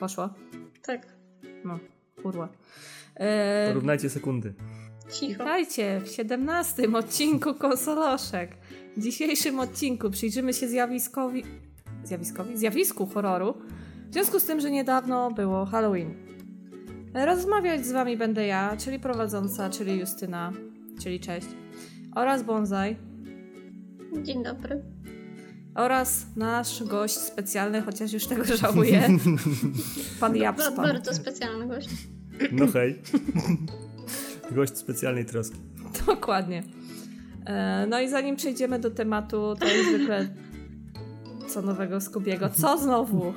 Poszło? Tak. No, kurwa. E, Porównajcie sekundy. Cicho. Witajcie w 17 odcinku Konsoloszek. W dzisiejszym odcinku przyjrzymy się zjawiskowi... Zjawiskowi? Zjawisku horroru. W związku z tym, że niedawno było Halloween. Rozmawiać z wami będę ja, czyli prowadząca, czyli Justyna, czyli cześć. Oraz Bonsai. Dzień dobry. Oraz nasz gość specjalny, chociaż już tego żałuję. Pan Ba- Japspan. bardzo specjalny gość. No hej. Gość specjalnej troski. Dokładnie. E, No i zanim przejdziemy do tematu, to jak zwykle co nowego Skubiego. Co znowu?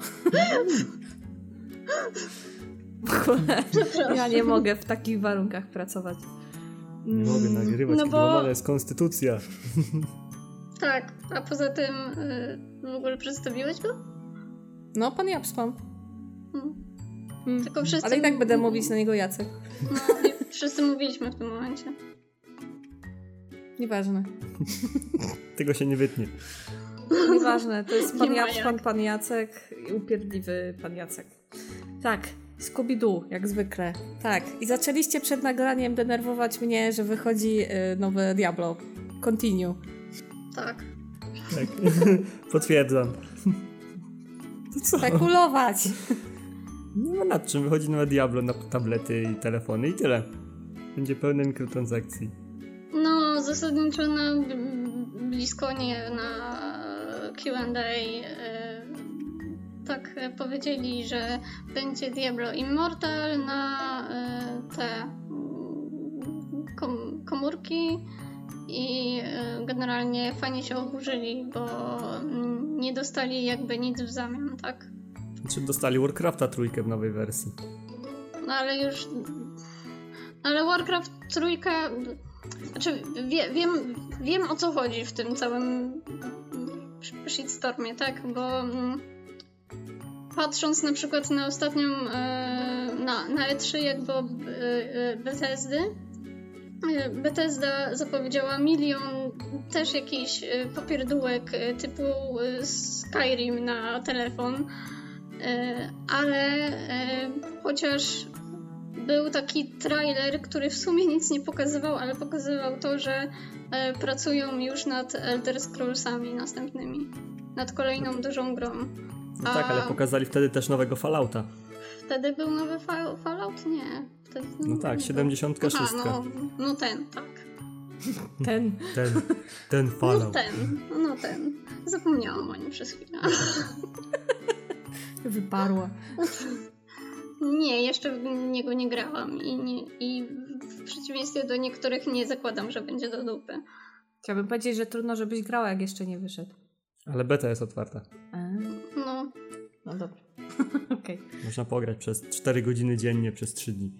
W ogóle ja nie mogę w takich warunkach pracować. Nie mogę nagrywać, No kiedy bo- jest konstytucja. Tak, a poza tym y, w ogóle przedstawiłeś go? No, pan Japspan. Mm. Mm. Tylko wszyscy... Ale i tak będę mówić na niego Jacek. No, nie, wszyscy mówiliśmy w tym momencie. Nieważne. Tego się nie wytnie. Nieważne, to jest pan Japspan, jak. pan Jacek i upierdliwy pan Jacek. Tak, Scooby-Doo, jak zwykle. Tak, i zaczęliście przed nagraniem denerwować mnie, że wychodzi y, nowe Diablo. Continue. Tak. Tak. Potwierdzam. To co? Spekulować! Nie ma nad czym. Wychodzi nowe Diablo na tablety i telefony i tyle. Będzie pełne mikrotransakcji. No, zasadniczo na blisko nie na Q&A y, tak powiedzieli, że będzie Diablo Immortal na y, te kom- komórki i y, generalnie fajnie się oburzyli, bo mm, nie dostali jakby nic w zamian, tak? Znaczy dostali Warcrafta trójkę w nowej wersji. No ale już. Ale Warcraft trójka. Znaczy, wie, wiem, wiem o co chodzi w tym całym shitstormie, tak? Bo mm, patrząc na przykład na ostatnią. E, na, na E3, jak było e, e, Bethesdy. E, Bethesda zapowiedziała milion też jakiś e, popierdółek e, typu Skyrim na telefon. Ale chociaż był taki trailer, który w sumie nic nie pokazywał, ale pokazywał to, że pracują już nad Elder Scrollsami następnymi. Nad kolejną dużą grą. No tak, ale pokazali wtedy też nowego Fallouta. Wtedy był nowy Fall- Fallout? Nie. No tak, nie 76. Aha, no, no ten, tak. Ten. Ten, ten No Fallout. ten, no ten. Zapomniałam o nim przez chwilę. Wyparła. Nie, jeszcze w niego nie grałam i, nie, i w przeciwieństwie do niektórych nie zakładam, że będzie do dupy. Chciałabym powiedzieć, że trudno, żebyś grała, jak jeszcze nie wyszedł. Ale beta jest otwarta. A, No, no dobra. Okej. Można pograć przez 4 godziny dziennie przez 3 dni.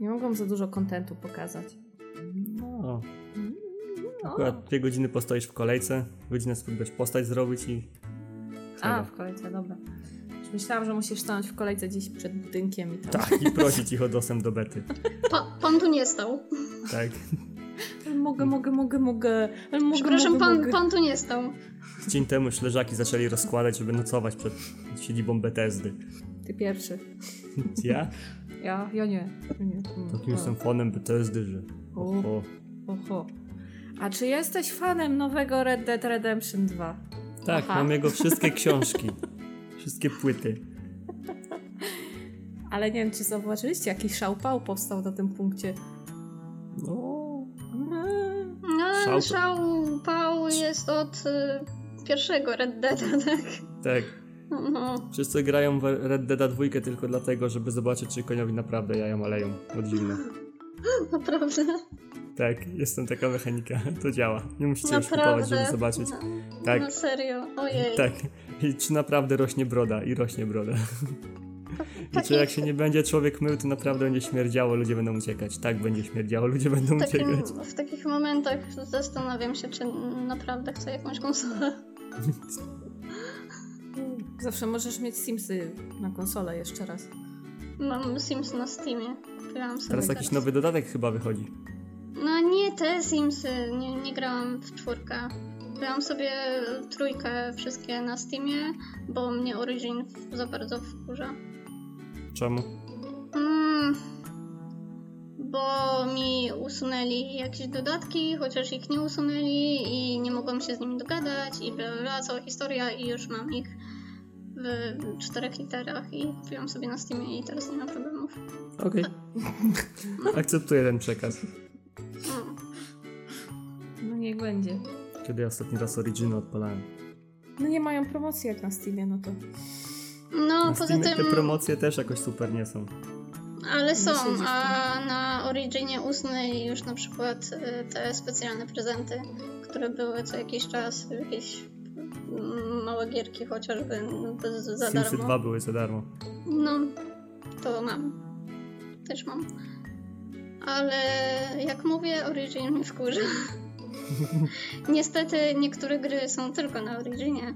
Nie mogłam za dużo kontentu pokazać. No. No. Akurat 2 godziny postoisz w kolejce, godzinę spróbujesz postać zrobić i... A, w kolejce, dobra. Już myślałam, że musisz stanąć w kolejce gdzieś przed budynkiem i tam. Tak, i prosić ich o dostęp do bety. pa, pan tu nie stał. Tak. Mogę, mogę, mogę, mogę. Mogę, Przepraszam, mogę, pan, mogę. pan tu nie stał. Dzień temu już leżaki zaczęli rozkładać, żeby nocować przed siedzibą Bethesdy. Ty pierwszy. Ja? Ja, ja nie. Ja nie. Mm, Takim jestem fanem Bethesdy, że... O. O, Oho. A czy jesteś fanem nowego Red Dead Redemption 2? Tak, Aha. mam jego wszystkie książki. Wszystkie płyty. Ale nie wiem, czy zauważyliście, jaki szałpał powstał na tym punkcie. No... Mm. No, Szał- szał, pał jest od y, pierwszego Red Deada, tak? Tak. No, Wszyscy grają w Red Dead 2 tylko dlatego, żeby zobaczyć, czy koniowi naprawdę jaja maleją od zimna. naprawdę. Tak, jestem taka mechanika. To działa. Nie musicie już kupować, Naprawdę. żeby zobaczyć. No, Tak. no serio, ojej. Tak. I czy naprawdę rośnie broda? I rośnie broda. I czy jak się nie będzie człowiek mył, to naprawdę będzie śmierdziało, ludzie będą uciekać. Tak będzie śmierdziało, ludzie będą W, takim, uciekać. w takich momentach zastanawiam się, czy naprawdę chcę jakąś konsolę. Zawsze możesz mieć Simsy na konsolę jeszcze raz. Mam Sims na Steamie. Kupiłam sobie Teraz jakiś nowy dodatek chyba wychodzi. No nie te Simsy, nie, nie grałam w czwórkę. Grałam sobie trójkę wszystkie na Steamie, bo mnie Origin za bardzo wkurza. Czemu? Mm, bo mi usunęli jakieś dodatki, chociaż ich nie usunęli i nie mogłam się z nimi dogadać i bla, bla, bla cała historia i już mam ich w czterech literach i kupiłam sobie na Steamie i teraz nie ma problemów. Okej. Akceptuję ten przekaz. No. No niech będzie. Kiedy ja ostatni raz Originy odpalałem? No nie mają promocji jak na Steamie, no to... No, Na poza Steamie tym, te promocje też jakoś super nie są. ale są, a na Originie usunęli już na przykład y, te specjalne prezenty, które były co jakiś czas, jakieś małe gierki chociażby no, bez- za Simsy darmo. 2 były za darmo. No, to mam. Też mam. Ale jak mówię, Origin mnie wkurza. Niestety niektóre gry są tylko na Originie.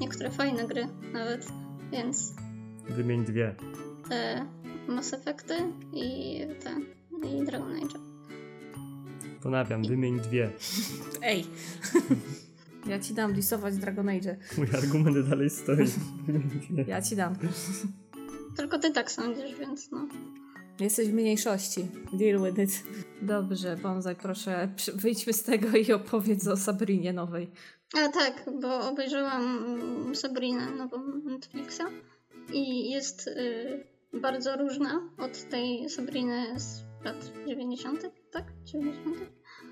Niektóre fajne gry nawet, więc Wymień dwie. te Mass Effecty i te i Dragon Age. Ponawiam, wymień dwie. Ej! ja ci dam disować Dragon Age. Mój argument dalej stoi. Ja ci dam. Tylko ty tak sądzisz, więc no. Jesteś w mniejszości. Deal with it. Dobrze, Bonsai, proszę, wyjdźmy z tego i opowiedz o Sabrinie nowej. A tak, bo obejrzałam mm, Sabrinę nową Netflixa i jest y, bardzo różna od tej Sabriny z lat 90., tak? 90.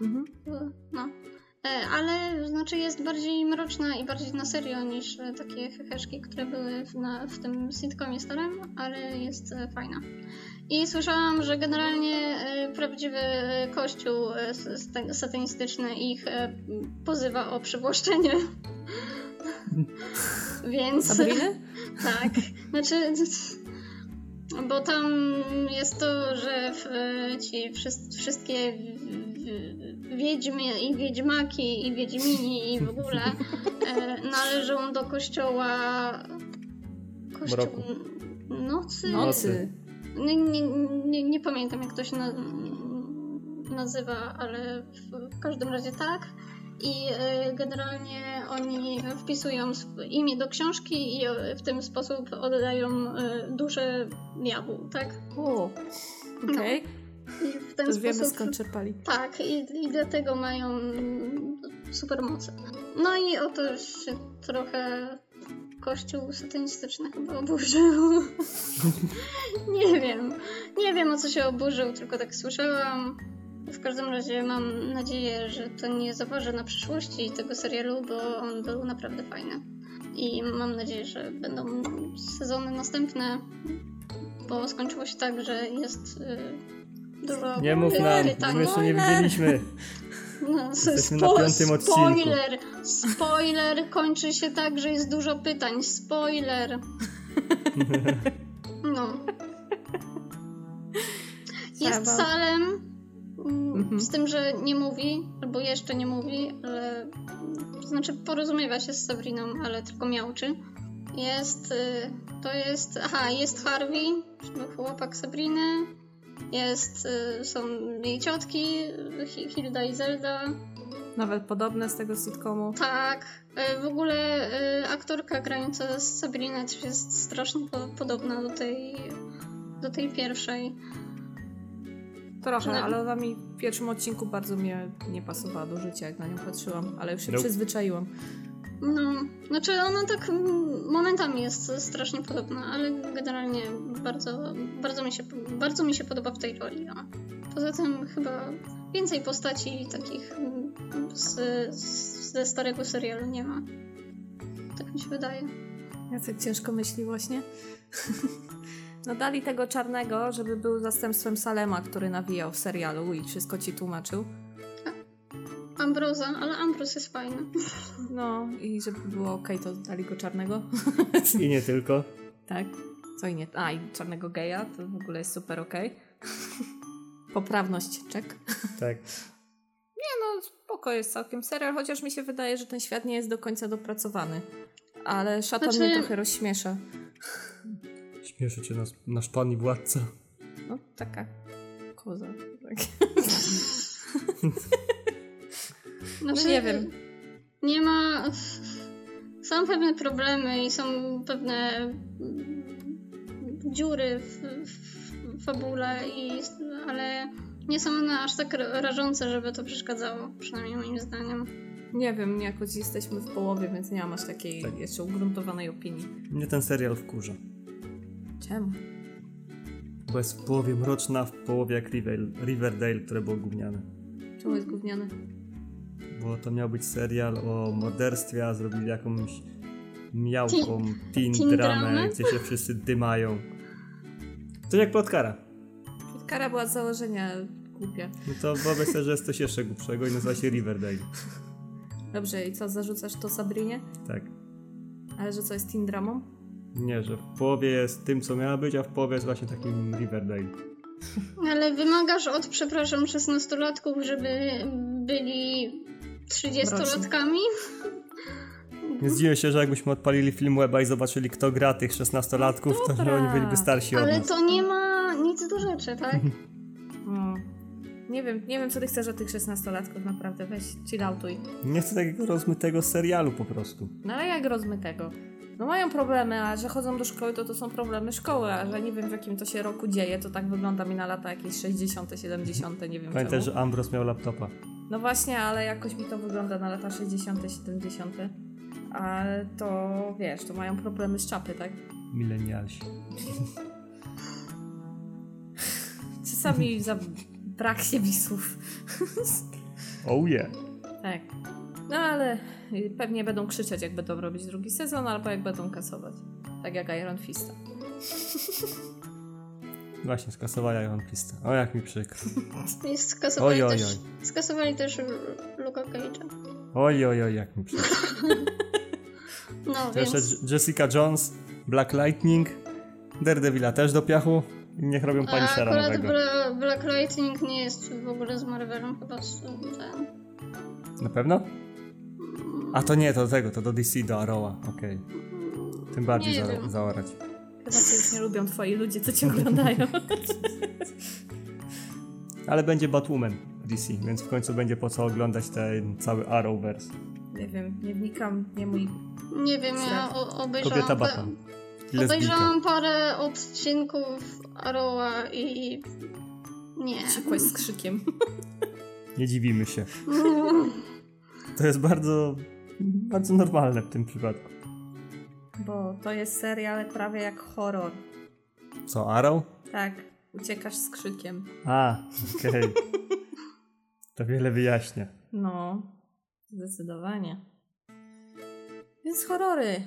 Mhm. No. E, ale znaczy jest bardziej mroczna i bardziej na serio niż e, takie heheszki, które były w, na, w tym sitcomie starym, ale jest e, fajna. I słyszałam, że generalnie prawdziwy kościół satanistyczny ich pozywa o przywłaszczenie. Więc. Sabriny? Tak, znaczy. Bo tam jest to, że ci wszys- wszystkie wiedźmy i wiedźmaki i wiedźmini i w ogóle e, należą do kościoła. Kościół Mroku. nocy? Nocy. Nie, nie, nie, nie pamiętam jak to się na, nazywa, ale w, w każdym razie tak. I e, generalnie oni wpisują imię do książki i e, w ten sposób oddają e, duszę diabłu, tak? O, okej. I w ten To już wiemy sposób. skąd czerpali. Tak, i, i dlatego mają supermoce. No i oto się trochę kościół satanistyczny chyba oburzył. nie wiem. Nie wiem o co się oburzył, tylko tak słyszałam. W każdym razie mam nadzieję, że to nie zaważy na przyszłości tego serialu, bo on był naprawdę fajny. I mam nadzieję, że będą sezony następne, bo skończyło się tak, że jest dużo Nie mów nam, bo my jeszcze nie widzieliśmy. No, Jesteśmy na piątym odcinku. Spoiler! Spoiler kończy się tak, że jest dużo pytań. Spoiler! No. Jest. Salem, Mhm. z tym, że nie mówi, albo jeszcze nie mówi, ale to znaczy porozumiewa się z Sabriną, ale tylko miałczy. Jest, y, to jest, aha, jest Harvey, czyli chłopak Sabriny, jest, y, są jej ciotki, Hi- Hilda i Zelda, Nawet podobne z tego sitcomu. tak, y, w ogóle y, aktorka grająca z Sabrinę też jest strasznie po, podobna do tej, do tej pierwszej. Trochę, No. ale ona mi w pierwszym odcinku bardzo mnie nie pasowała do życia, jak na nią patrzyłam, ale już się Nope. przyzwyczaiłam. No, znaczy ona tak momentami jest strasznie podobna, ale generalnie bardzo, bardzo, mi, się, bardzo mi się podoba w tej roli. A poza tym chyba więcej postaci takich z, z, ze starego serialu nie ma. Tak mi się wydaje. Jacek ciężko myśli właśnie. No dali tego czarnego, żeby był zastępstwem Salema, który nawijał w serialu i wszystko ci tłumaczył. Ambroza, ale Ambros jest fajny. No i żeby było ok, to dali go czarnego. I nie tylko. tak? Co i nie. A i czarnego geja, to w ogóle jest super ok. Poprawność, czek. Tak. No spoko jest całkiem serial, chociaż mi się wydaje, że ten świat nie jest do końca dopracowany. Ale szatan Znaczy- mnie trochę rozśmiesza. Śmieszy cię nasz, nasz pan i władca. No taka koza. Tak. Znaczy, nie wiem. Nie ma. Są pewne problemy i są pewne dziury w, w fabule, i, ale nie są one aż tak ra- rażące, żeby to przeszkadzało, przynajmniej moim zdaniem. Nie wiem, jakoś jesteśmy w połowie, więc nie mam aż takiej Tak. jeszcze ugruntowanej opinii. Mnie ten serial wkurza. Czemu? Bo jest w połowie mroczna, w połowie jak Riverdale, które było gówniane. Czemu jest gówniany? Bo to miał być serial o morderstwie, a zrobili jakąś miałką teen, teen dramę, dramę? gdzie się wszyscy dymają. To jak plotkara. Kara była z założenia głupia. No to wyobraź sobie, że jest coś jeszcze głupszego i nazywa się Riverdale. Dobrze, i co, zarzucasz to Sabrinie? Tak. Ale że co, jest teen dramą? Nie, że w połowie jest tym, co miała być, a w połowie jest właśnie takim Riverdale. Ale wymagasz od, przepraszam, 16-latków, żeby byli 30-latkami? Nie zdziwię się, że jakbyśmy odpalili film weba i zobaczyli, kto gra tych 16-latków, to że oni byliby starsi od Ale nas. to nie ma nic do rzeczy, tak? Nie wiem, nie wiem, co ty chcesz od tych 16-latków, naprawdę, weź, chilloutuj. Nie chcę takiego rozmytego serialu po prostu. No ale jak rozmytego? No mają problemy, a że chodzą do szkoły, to to są problemy szkoły, a że nie wiem w jakim to się roku dzieje, to tak wygląda mi na lata jakieś 60., 70., nie wiem Pamiętaj, czemu. że Ambros miał laptopa. No właśnie, ale jakoś mi to wygląda na lata 60., 70. Ale to wiesz, to mają problemy z czapy, tak? Milenialsi. Czasami za brak się słów. Oh yeah. Tak. No ale y, pewnie będą krzyczeć, jak będą robić drugi sezon, albo jak będą kasować. Tak jak Iron Fista. Właśnie, skasowali Iron Fista. O, jak mi przykro. I skasowali, Oj, oj, też, skasowali też Luka Cage'a. Oj, oj, oj, jak mi przykro. No, To jeszcze więc... Jessica Jones, Black Lightning, Daredevila też do piachu niech robią A Punishera akurat nowego. Bla, Black Lightning nie jest w ogóle z Marvelem, chyba z ten... Na pewno? A to nie, to do tego, to do DC, do Arrowa, okej. Tym bardziej Nie za, zaorać. Chyba cię już nie lubią twoi ludzie, co cię oglądają. Ale będzie Batwoman w DC, więc w końcu będzie po co oglądać ten cały Arrowverse. nie wiem, nie wnikam, nie mój... Nie wiem, ja o, Kobieta obejrzałam... pa- Batman. I lesbijka. Obejrzałam parę odcinków Arrowa i... Nie. Ciekłaś z krzykiem. Nie dziwimy się. To jest bardzo, bardzo normalne w tym przypadku. Bo to jest serial prawie jak horror. Co, Arrow? Tak, uciekasz z krzykiem. A, okej. To wiele wyjaśnia. No, zdecydowanie. Więc horrory.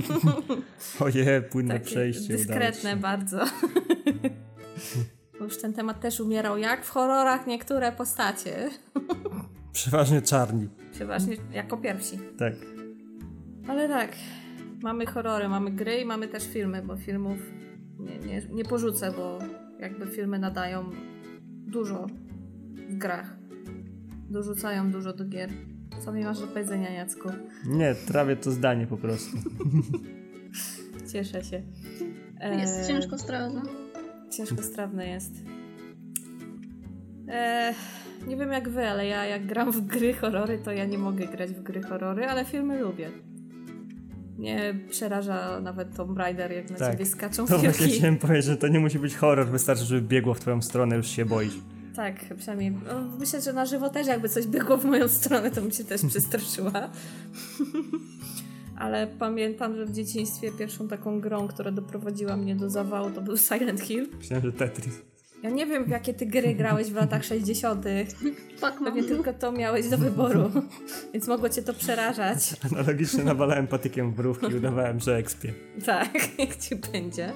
Oje, płynne Takie przejście dyskretne bardzo. Bo już ten temat też umierał. Jak w horrorach niektóre postacie. Przeważnie czarni. Przeważnie jako pierwsi. Tak. Ale tak, mamy horrory, mamy gry i mamy też filmy, bo filmów nie, nie, nie porzucę, bo jakby filmy nadają dużo w grach. Dorzucają dużo do gier. Co mi masz do powiedzenia, Jacku? Nie, trawię to zdanie po prostu. Cieszę się. Jest Eee, ciężko strawne. Ciężkostrawne jest. Eee, nie wiem jak wy, ale ja jak gram w gry horrory, to ja nie mogę grać w gry horrory, ale filmy lubię. Mnie przeraża nawet Tomb Raider, jak na Tak. ciebie skaczą To właśnie piłki. chciałem powiedzieć, że to nie musi być horror, wystarczy, żeby biegło w twoją stronę, już się boisz. Tak, przynajmniej. No, myślę, że na żywo też jakby coś biegło w moją stronę, to bym się też przestraszyła. Ale pamiętam, że w dzieciństwie pierwszą taką grą, która doprowadziła mnie do zawału, to był Silent Hill. Myślałem, że Tetris. Ja nie wiem, w jakie ty gry grałeś w latach 60. Pac-Man. Pewnie tylko to miałeś do wyboru, więc mogło cię to przerażać. Analogicznie nawalałem patykiem w brówki i udawałem, że ekspię. Tak, jak ci będzie.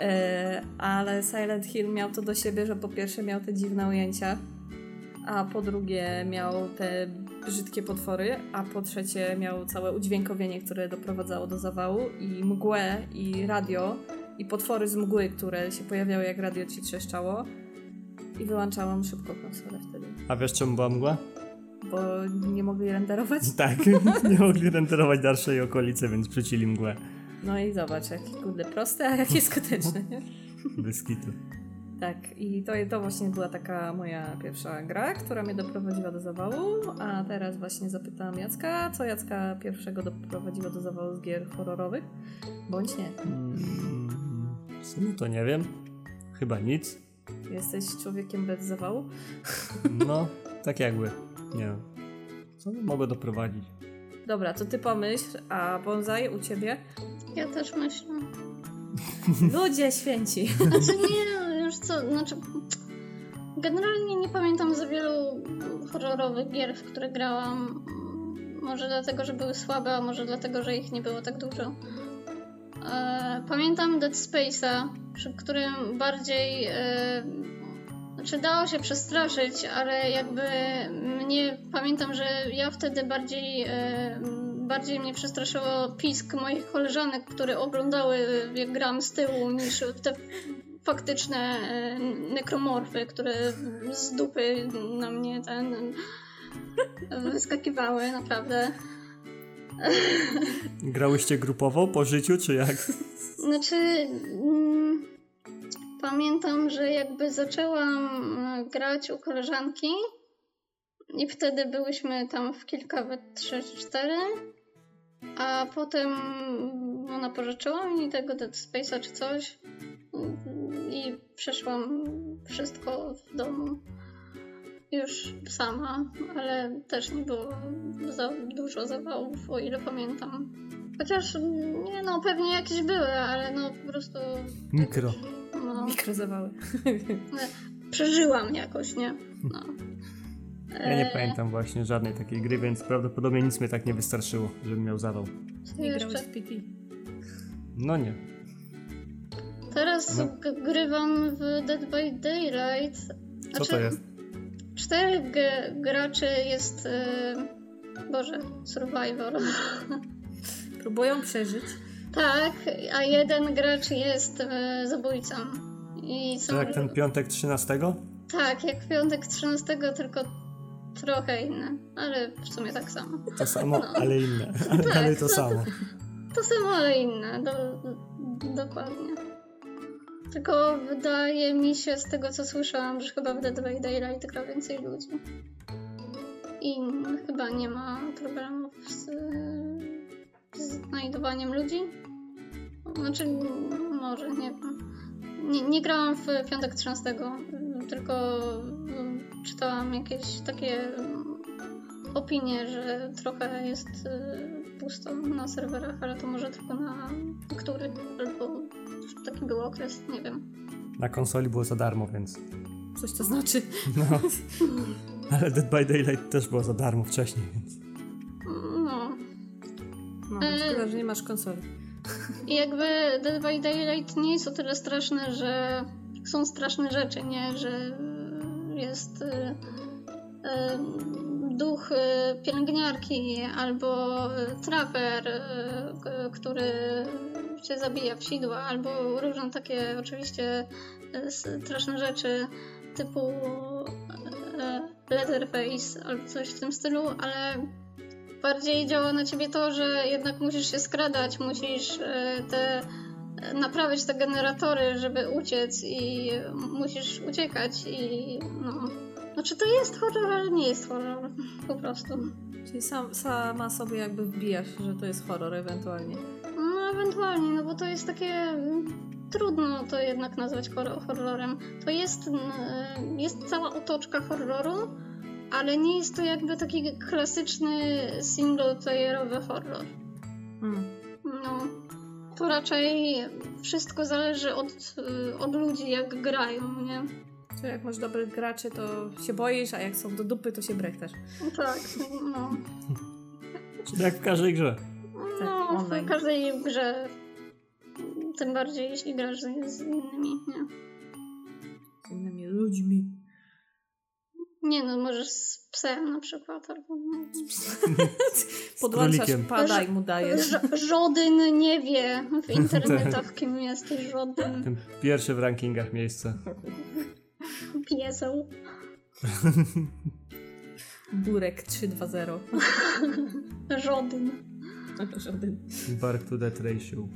E, ale Silent Hill miał to do siebie, że po pierwsze miał te dziwne ujęcia, a po drugie miał te brzydkie potwory, a po trzecie miał całe udźwiękowienie, które doprowadzało do zawału i mgłę i radio i potwory z mgły, które się pojawiały jak radio ci trzeszczało i wyłączałam szybko konsolę wtedy, A wiesz czemu była mgła? bo nie mogli renderować. Tak, nie mogli renderować dalszej okolicy, więc przycili mgłę. No i zobacz, jakie kurde proste, a jakie skuteczne? Bez kitu. Tak, i to, to właśnie była taka moja pierwsza gra, która mnie doprowadziła do zawału, a teraz właśnie zapytałam Jacka, co Jacka pierwszego doprowadziło do zawału z gier horrorowych, bądź nie. No to nie wiem. Chyba nic. Jesteś człowiekiem bez zawału? No, tak jakby. Nie wiem. Co mogło doprowadzić? Dobra, to ty pomyśl, a bonsai u ciebie? Ja też myślę. Ludzie święci. Znaczy nie, już co, znaczy... Generalnie nie pamiętam za wielu horrorowych gier, w które grałam. Może dlatego, że były słabe, a może dlatego, że ich nie było tak dużo. E, Pamiętam Dead Space'a, przy którym bardziej... E, znaczy dało się przestraszyć, ale jakby mnie... Pamiętam, że ja wtedy bardziej... E, bardziej mnie przestraszyło pisk moich koleżanek, które oglądały jak gram z tyłu, niż te faktyczne e, nekromorfy, które z dupy na mnie ten wyskakiwały, naprawdę. Grałyście grupowo po życiu, czy jak? Znaczy, mm, pamiętam, że jakby zaczęłam e, grać u koleżanki i wtedy byłyśmy tam w kilka, we trzy, cztery, a potem ona pożyczyła mi tego Dead Space'a czy coś i przeszłam wszystko w domu już sama, ale też nie było za dużo zawałów, o ile pamiętam. Chociaż, nie no, pewnie jakieś były, ale no po prostu... Mikro. No, Mikrozawały. przeżyłam jakoś, nie? No. Ja nie E, pamiętam właśnie żadnej takiej gry, więc prawdopodobnie nic mnie tak nie wystarczyło, żebym miał zawał. Nie jeszcze? grałeś w PT. No nie. Teraz No. grywam w Dead by Daylight. Co Znaczy, to jest? Czterech g- graczy jest... E, Boże, Survivor. Próbują przeżyć. tak, a jeden gracz jest e, zabójcą. I są... To jak ten piątek 13? Tak, jak piątek 13, tylko trochę inne, ale w sumie tak samo. To samo, No. ale inne. Ale Tak, dalej to no to- samo. To samo, ale inne, do, dokładnie. Tylko wydaje mi się z tego co słyszałam, że chyba w Dead by Daylight gra więcej ludzi. I chyba nie ma problemów z, z znajdowaniem ludzi. Znaczy, może, nie wiem. Nie, nie grałam w piątek 13, tylko czytałam jakieś takie opinie, że trochę jest y, pusto na serwerach, ale to może tylko na niektórych, albo taki był okres, nie wiem. Na konsoli było za darmo, więc. Coś to znaczy. No. Ale Dead by Daylight też było za darmo wcześniej, więc. No. No, E. szkoda, że nie masz konsoli. I jakby Dead by Daylight nie jest o tyle straszne, że są straszne rzeczy, nie? Że jest y, y, duch y, pielęgniarki albo traper, y, który się zabija w sidła, albo różne takie oczywiście y, straszne rzeczy typu y, Leatherface albo coś w tym stylu, ale bardziej działa na ciebie to, że jednak musisz się skradać, musisz e, te e, naprawiać te generatory, żeby uciec i musisz uciekać i no. Znaczy to jest horror, ale nie jest horror. Po prostu. Czyli sam, sama sobie jakby wbijasz, że to jest horror ewentualnie. No ewentualnie, no bo to jest takie mm, trudno to jednak nazwać horror, horrorem. To jest, mm, jest cała otoczka horroru, ale nie jest to jakby taki klasyczny single-playerowy horror. Mm. No, to raczej wszystko zależy od, y, od ludzi, jak grają, nie? To jak masz dobrych graczy, to się boisz, a jak są do dupy, to się brechtasz. Tak, no. Jak w każdej grze. No, online. w każdej grze, tym bardziej jeśli grasz z, z innymi, nie? Z innymi ludźmi. Nie no, możesz z psem na przykład, albo nie. Podłączasz pada i mu dajesz. Ż- żodyn nie wie w internetach, kim jesteś żodyn. Ten pierwszy w rankingach miejsce. Pieseł. Burek 320. Żodyn. Żaden. Bark to that ratio.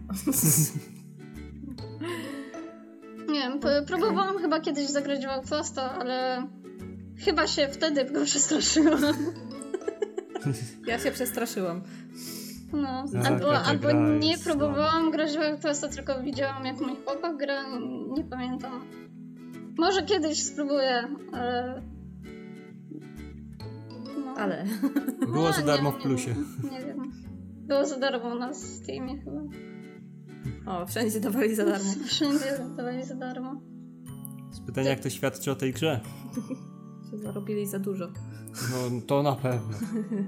Nie wiem, próbowałam chyba kiedyś zagrać w Outlasta, ale chyba się wtedy go przestraszyłam. Ja się przestraszyłam. No, Tak, albo, albo nie jest próbowałam grać w Outlasta, tylko widziałam jak mój chłopak gra, nie pamiętam. Może kiedyś spróbuję, ale... No. Ale. Było No, za nie darmo w plusie. Nie wiem. Było za darmo na Steamie chyba. O, wszędzie dawali za darmo. Wszędzie dawali za darmo. Z pytania, jak to świadczy o tej grze? Że zarobili za dużo. No, to na pewno.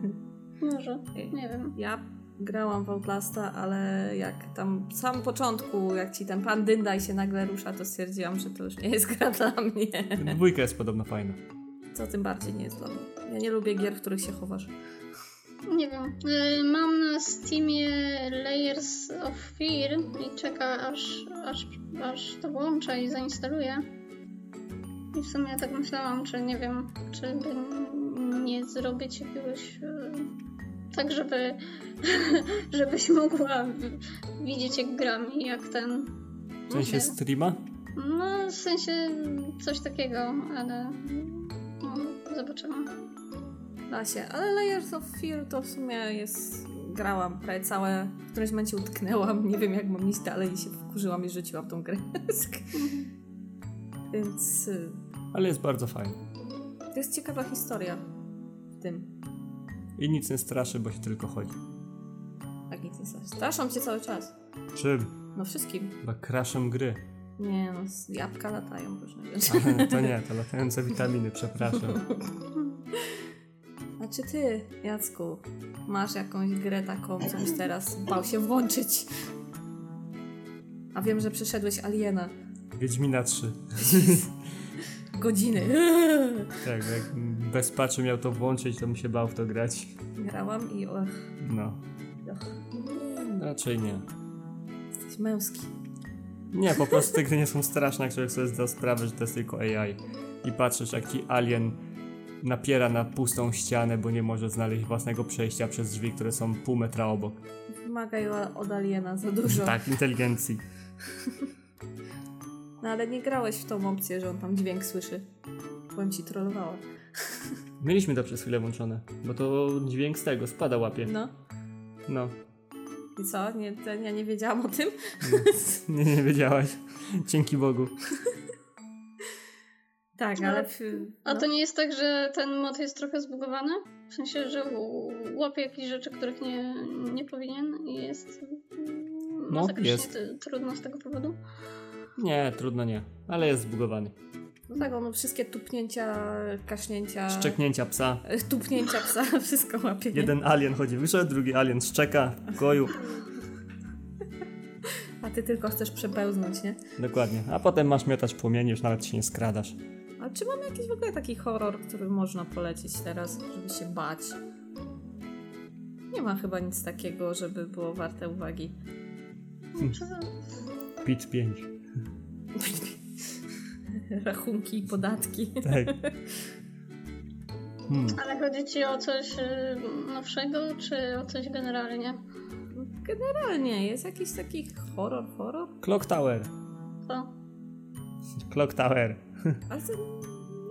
Może, nie wiem. Ja grałam w Outlasta, ale jak tam w samym początku, jak ci ten pan Dyndaj się nagle rusza, to stwierdziłam, że to już nie jest gra dla mnie. Dwójka jest podobno fajna. Co tym bardziej nie jest dla mnie. Ja nie lubię gier, w których się chowasz. Nie wiem. Y, Mam na Steamie Layers of Fear i czeka aż, aż, aż to włączę i zainstaluję. I w sumie tak myślałam, czy nie wiem, czy by nie zrobić jakiegoś y, tak, żeby żebyś mogła widzieć jak gram i jak ten W sensie streama? no w sensie coś takiego, ale no, zobaczymy. Ale Layers of Fear to w sumie jest... Grałam prawie całe, w którymś momencie utknęłam, nie wiem jak mam iść dalej i się wkurzyłam i rzuciłam tą grę. Więc y, Ale jest bardzo fajna. to jest ciekawa historia w tym. I nic nie straszy, bo się tylko chodzi. Tak nic nie straszy. Straszą cię cały czas. Czym? No wszystkim. Chyba crashem gry. Nie no, z jabłka latają różne rzeczy. Ale to nie, to latające witaminy, przepraszam. A czy ty, Jacku, masz jakąś grę taką, co byś teraz bał się włączyć? A wiem, że przeszedłeś Aliena. Wiedźmina 3. Godziny. Tak, jak bez patchu miał to włączyć, to bym się bał w to grać. Grałam i och, No. och Raczej nie. jesteś męski. Nie, po prostu te gry nie są straszne, jak człowiek sobie zda sprawę, że to jest tylko AI. I patrzysz, jak ci alien napiera na pustą ścianę, bo nie może znaleźć własnego przejścia przez drzwi, które są pół metra obok. Wymagaj o- od Aliena za dużo. Tak, inteligencji. No ale nie grałeś w tą opcję, że on tam dźwięk słyszy. Byłem ci trollowała. Mieliśmy to przez chwilę włączone, bo to dźwięk z tego, spada łapie. No. No. I co? Nie, ja nie wiedziałam o tym? Nie, nie wiedziałaś. Dzięki Bogu. Tak, No. ale... W, A no. to nie jest tak, że ten mod jest trochę zbugowany? W sensie, że łapie jakieś rzeczy, których nie, nie powinien i jest No, jest. trudno z tego powodu. Nie, trudno nie, ale jest zbugowany. No tak, ono wszystkie tupnięcia, kasznięcia... Szczeknięcia psa. Tupnięcia psa, wszystko łapie. nie? Jeden alien chodzi, wyszedł, drugi alien szczeka w pokoju. A ty tylko chcesz przepełznąć, nie? Dokładnie. A potem masz miotać płomienie, już nawet się nie skradasz. Czy mamy jakiś w ogóle taki horror, który można polecić teraz, żeby się bać? Nie ma chyba nic takiego, żeby było warte uwagi. Pit 5. Rachunki i podatki. Tak. Hmm. Ale chodzi ci o coś y, nowszego, czy o coś generalnie? Generalnie jest jakiś taki horror, horror? Clock Tower. Co? Clock Tower. Ale to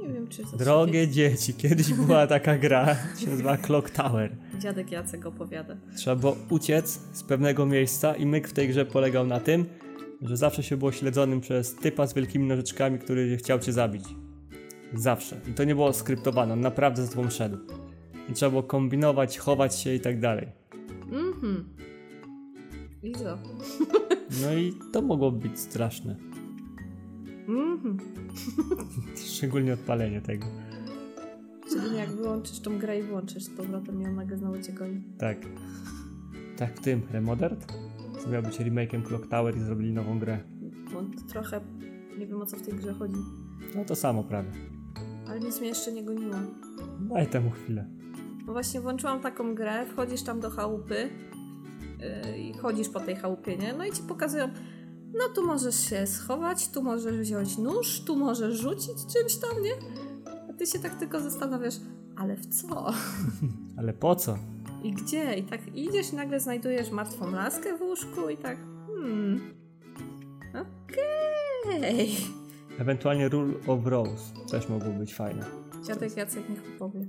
nie wiem, czy to Drogie dzieci, kiedyś była taka gra, się nazywa Clock Tower. Dziadek Jacek opowiada. Trzeba było uciec z pewnego miejsca i myk w tej grze polegał na tym, że zawsze się było śledzonym przez typa z wielkimi nożyczkami, który chciał cię zabić. Zawsze. I to nie było skryptowane, on naprawdę za tobą szedł. I trzeba było kombinować, chować się i tak dalej. Mhm. I co? No i to mogło być straszne. Mhm. Szczególnie odpalenie tego. Szczególnie jak wyłączysz tą grę i włączysz z powrotem i on nagle znowu cię goni. Tak. Tak w tym, Remodert? Co miał być remake'em Clock Tower i zrobili nową grę. To trochę nie wiem o co w tej grze chodzi. No to samo prawie. Ale nic mnie jeszcze nie goniło. Daj temu chwilę. No właśnie włączyłam taką grę, wchodzisz tam do chałupy yy, i chodzisz po tej chałupie, nie? No i ci pokazują, no tu możesz się schować, tu możesz wziąć nóż, tu możesz rzucić czymś tam, nie? A ty się tak tylko zastanawiasz, ale w co? Ale po co? I gdzie? I tak idziesz i nagle znajdujesz martwą laskę w łóżku i tak, hmm, okej. Ewentualnie Rule of Rose też mogło być fajne. Dziadek Jacek niech opowie.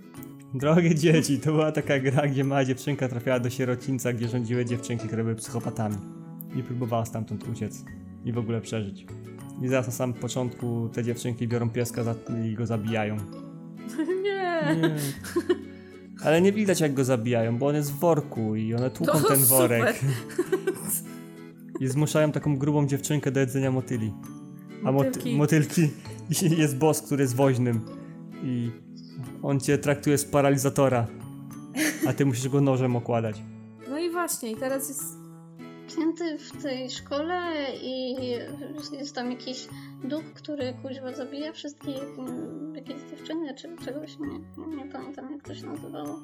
Drogie dzieci, to była taka gra, gdzie mała dziewczynka trafiała do sierocińca, gdzie rządziły dziewczynki, które były psychopatami. I próbowała stamtąd uciec. I w ogóle przeżyć. I zaraz na samym początku te dziewczynki biorą pieska i go zabijają. Nie. Nie. Ale nie widać jak go zabijają, bo on jest w worku i one tłuką To ten worek. I zmuszają taką grubą dziewczynkę do jedzenia motyli. A Motylki. motylki, motylki i jest boss, który jest woźnym. I on cię traktuje z paralizatora. A ty musisz go nożem okładać. No i właśnie, i teraz jest Zamknięty w tej szkole i jest tam jakiś duch, który kuźwa zabija wszystkich, mm, jakieś dziewczyny czy czegoś, nie, nie, pamiętam jak to się nazywało.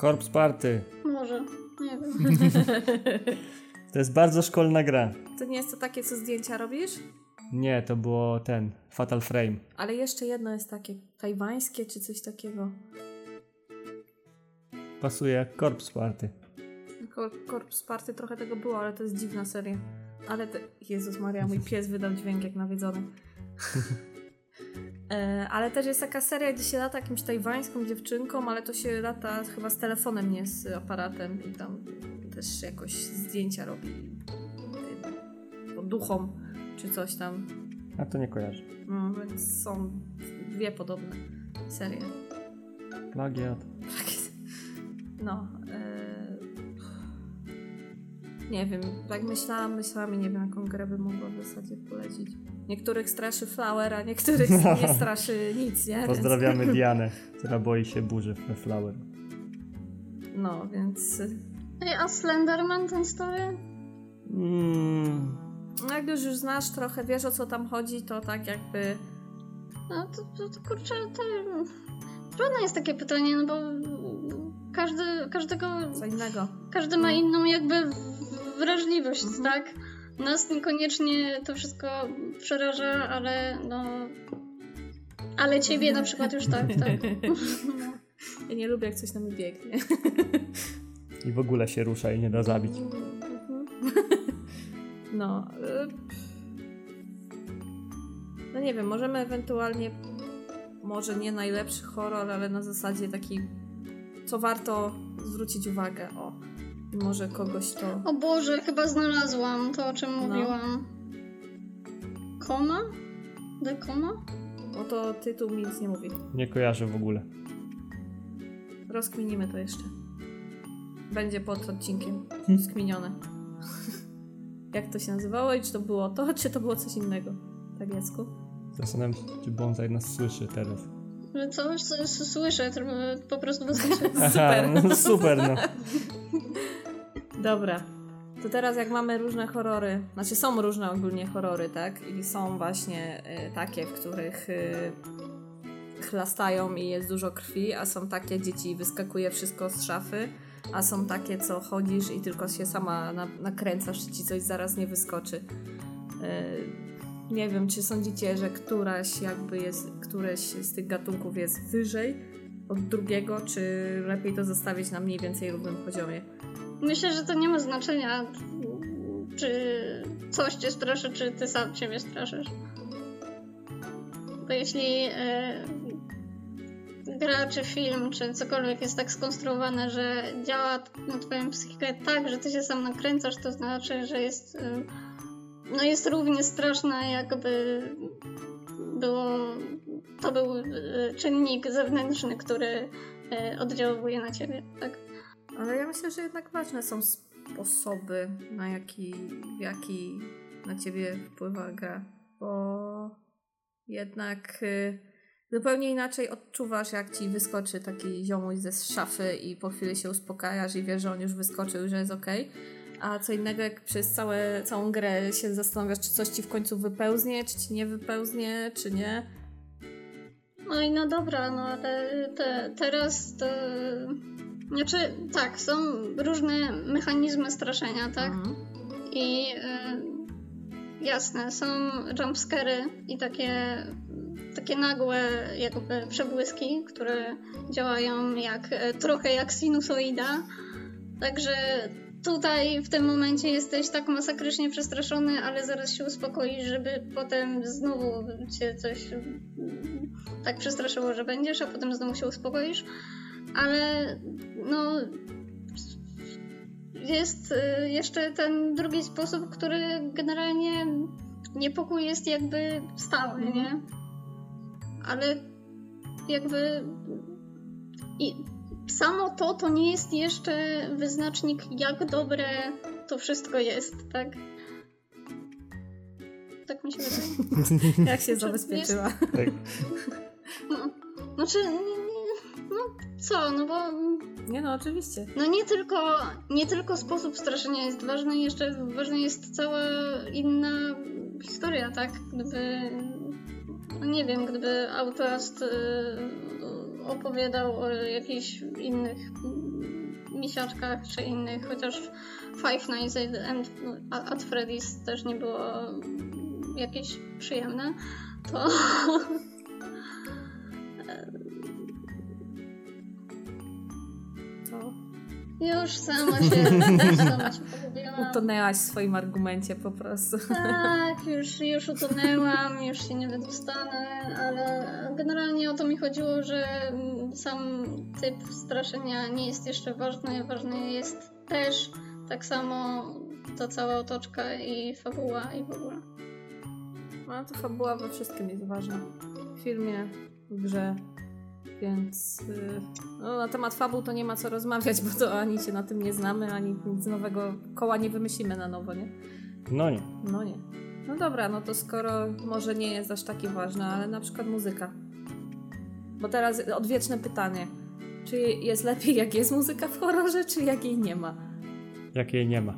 Corpse Party. Może, nie wiem. To jest bardzo szkolna gra. To nie jest to takie, co zdjęcia robisz? Nie, to było ten, Fatal Frame. Ale jeszcze jedno jest takie tajwańskie, czy coś takiego. Pasuje jak Corpse Party. Corpse Party trochę tego było, ale to jest dziwna seria. Ale te... Jezus Maria, mój pies wydał dźwięk jak nawiedzony. e, ale też jest taka seria, gdzie się lata jakimś tajwańską dziewczynką, ale to się lata chyba z telefonem, nie z aparatem i tam też jakoś zdjęcia robi duchom czy coś tam. A to nie kojarzę. No, więc są dwie podobne serie. Plagiat. No. Nie wiem, tak myślałam, myślałam i nie wiem, jaką grę by mogła w zasadzie polecić. Niektórych straszy Flower, a niektórych nie straszy nic, nie? Pozdrawiamy Dianę, która boi się burzy we Flower. Więc, no, więc Ej, a Slenderman ten stary? Mm, no, jak już, już znasz trochę, wiesz o co tam chodzi, to tak jakby No to, to, to kurczę, to... Trudne jest takie pytanie, no bo każdy, każdego, co innego. każdy ma inną jakby wrażliwość, Mhm. tak? Nas niekoniecznie to wszystko przeraża, ale no... Ale ciebie na przykład już tak, tak. Ja nie lubię, jak coś na mnie biegnie. I w ogóle się rusza i nie da zabić. No. y, No nie wiem, możemy ewentualnie. Może nie najlepszy horror, ale na zasadzie taki. Co warto zwrócić uwagę. O. Może kogoś to. O Boże, chyba znalazłam to, o czym No. mówiłam. Koma? The Koma? O to tytuł mi nic nie mówi. Nie kojarzę w ogóle. Rozkminimy to jeszcze. Będzie pod odcinkiem. Hmm. Skminione. Jak to się nazywało i czy to było to, czy to było coś innego? Tak, Jacku? Zastanawiam się, czy Bonsai nas słyszy teraz. Że Coś co s- słyszę, to po prostu was słyszę. Super. Aha, no super, no. Dobra. To teraz jak mamy różne horrory, znaczy są różne ogólnie horrory, tak? I są właśnie y, takie, w których y, chlastają i jest dużo krwi, a są takie dzieci wyskakuje wszystko z szafy, a są takie, co chodzisz i tylko się sama na, nakręcasz, czy ci coś zaraz nie wyskoczy. Y, nie wiem, czy sądzicie, że któraś jakby jest, któreś z tych gatunków jest wyżej od drugiego, czy lepiej to zostawić na mniej więcej równym poziomie? Myślę, że to nie ma znaczenia, czy coś cię straszy, czy ty sam siebie straszysz. Bo jeśli e, gra, czy film, czy cokolwiek jest tak skonstruowane, że działa na twoją psychikę tak, że ty się sam nakręcasz, to znaczy, że jest, e, no jest równie straszne, jakby było, to był e, czynnik zewnętrzny, który oddziałuje na ciebie, tak? Ale ja myślę, że jednak ważne są sposoby, na jaki, jaki na ciebie wpływa gra, bo jednak y, zupełnie inaczej odczuwasz, jak ci wyskoczy taki ziomuś ze szafy i po chwili się uspokajasz i wiesz, że on już wyskoczył że jest okej. A co innego, jak przez całe, całą grę się zastanawiasz, czy coś ci w końcu wypełznie, czy ci nie wypełznie, czy nie. No i no dobra, no ale te, teraz to... Znaczy, tak, są różne mechanizmy straszenia, tak? Mhm. I y, jasne, są jumpscary i takie, takie nagłe jakby przebłyski, które działają jak, trochę jak sinusoida. Także tutaj w tym momencie jesteś tak masakrycznie przestraszony, ale zaraz się uspokoisz, żeby potem znowu cię coś mm, tak przestraszyło, że będziesz, a potem znowu się uspokoisz. Ale no jest y, jeszcze ten drugi sposób, który generalnie niepokój jest jakby stały, nie? Ale jakby i samo to to nie jest jeszcze wyznacznik, jak dobre to wszystko jest, tak? Tak mi się wydaje. Jak się zabezpieczyła. Tak. No, znaczy, no co, no bo Nie no, oczywiście. no nie tylko, nie tylko sposób straszenia jest ważny, jeszcze ważna jest cała inna historia, tak? Gdyby, no nie wiem, gdyby Outlast y, opowiadał o jakichś innych misiaczkach czy innych, chociaż Five Nights at, at Freddy's też nie było jakieś przyjemne, to To już sama się, sama się pogubiłam. utonęłaś w swoim argumencie po prostu. Tak, już, już utonęłam, już się nie wydostanę, ale generalnie o to mi chodziło, że sam typ straszenia nie jest jeszcze ważny. Ważny jest też tak samo ta cała otoczka i fabuła i w ogóle. No to fabuła we wszystkim jest ważna. W filmie, w grze. Więc y, no, na temat fabuł to nie ma co rozmawiać, bo to ani się na tym nie znamy, ani nic nowego koła nie wymyślimy na nowo, nie? No nie. No nie. No dobra, no to skoro może nie jest aż takie ważne, ale na przykład muzyka. Bo teraz odwieczne pytanie. Czy jest lepiej, jak jest muzyka w horrorze, czy jak jej nie ma? Jak jej nie ma.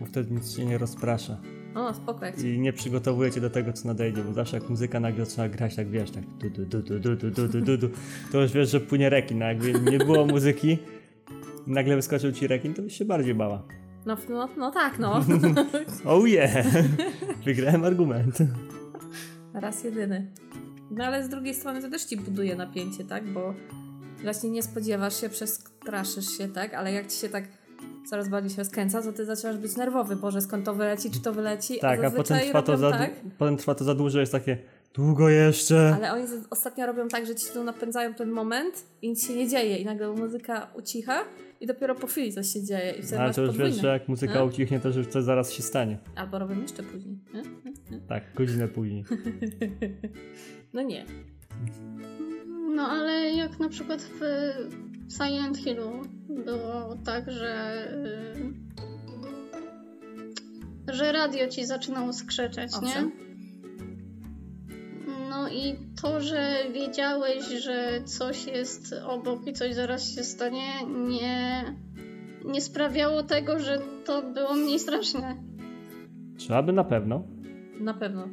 Bo wtedy nic się nie rozprasza. O, spoko, jak. I nie przygotowuje cię do tego, co nadejdzie, bo zawsze jak muzyka nagle zaczyna grać, tak wiesz, tak du, du, du, du, du, du, du, du, du, to już wiesz, że płynie rekin, a jakby nie było muzyki, nagle wyskoczył ci rekin, to byś się bardziej bała. No, no, no tak, no. Oh yeah! Wygrałem argument. Raz jedyny. No ale z drugiej strony to też ci buduje napięcie, tak? Bo właśnie nie spodziewasz się, przestraszysz się, tak? Ale jak ci się tak coraz bardziej się rozkręca, to ty zaczynasz być nerwowy. Boże, skąd to wyleci, czy to wyleci? Tak, a potem zazwyczaj trwa, to za, tak, potem trwa to za długo, jest takie długo jeszcze. Ale oni ostatnio robią tak, że ci tu napędzają ten moment i nic się nie dzieje i nagle muzyka ucicha i dopiero po chwili coś się dzieje i wtedy Ale to już wiesz, podwójne. że jak muzyka No. ucichnie, to już coś zaraz się stanie. Albo robią jeszcze później. nie? Tak, godzinę później. No nie. No ale jak na przykład w Silent Hillu było tak, że y, że radio ci zaczynało skrzeczeć, nie? Owszem. No i to, że wiedziałeś, że coś jest obok i coś zaraz się stanie, nie, nie sprawiało tego, że to było mniej straszne. Trzeba by na pewno. Na pewno.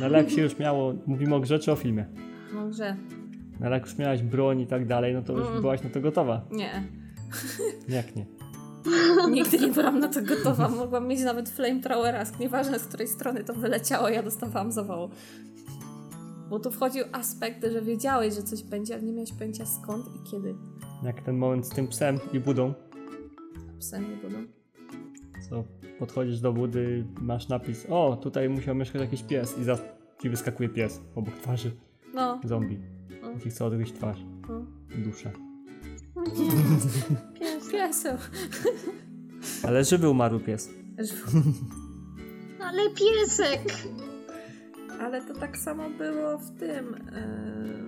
No ale jak się już miało, mówimy o grze czy o filmie? Może. No ale jak już miałaś broń i tak dalej, no to już Mm. byłaś na to gotowa. Nie. Jak nie? Nigdy nie byłam na to gotowa. Mogłam mieć nawet flamethrowera, z- nieważne z której strony to wyleciało, ja dostawałam zawału. Bo tu wchodził aspekt, że wiedziałeś, że coś będzie, ale nie miałeś pojęcia skąd i kiedy. Jak ten moment z tym psem i budą, Psem nie budą. co podchodzisz do budy, masz napis, o, tutaj musiał mieszkać jakiś pies i za ci wyskakuje pies obok twarzy No, zombie. no, I ci chce odgryźć twarz, no. duszę. No pies. Pieseł. Ale żywy umarły pies. Ale piesek! Ale to tak samo było w tym. Yy...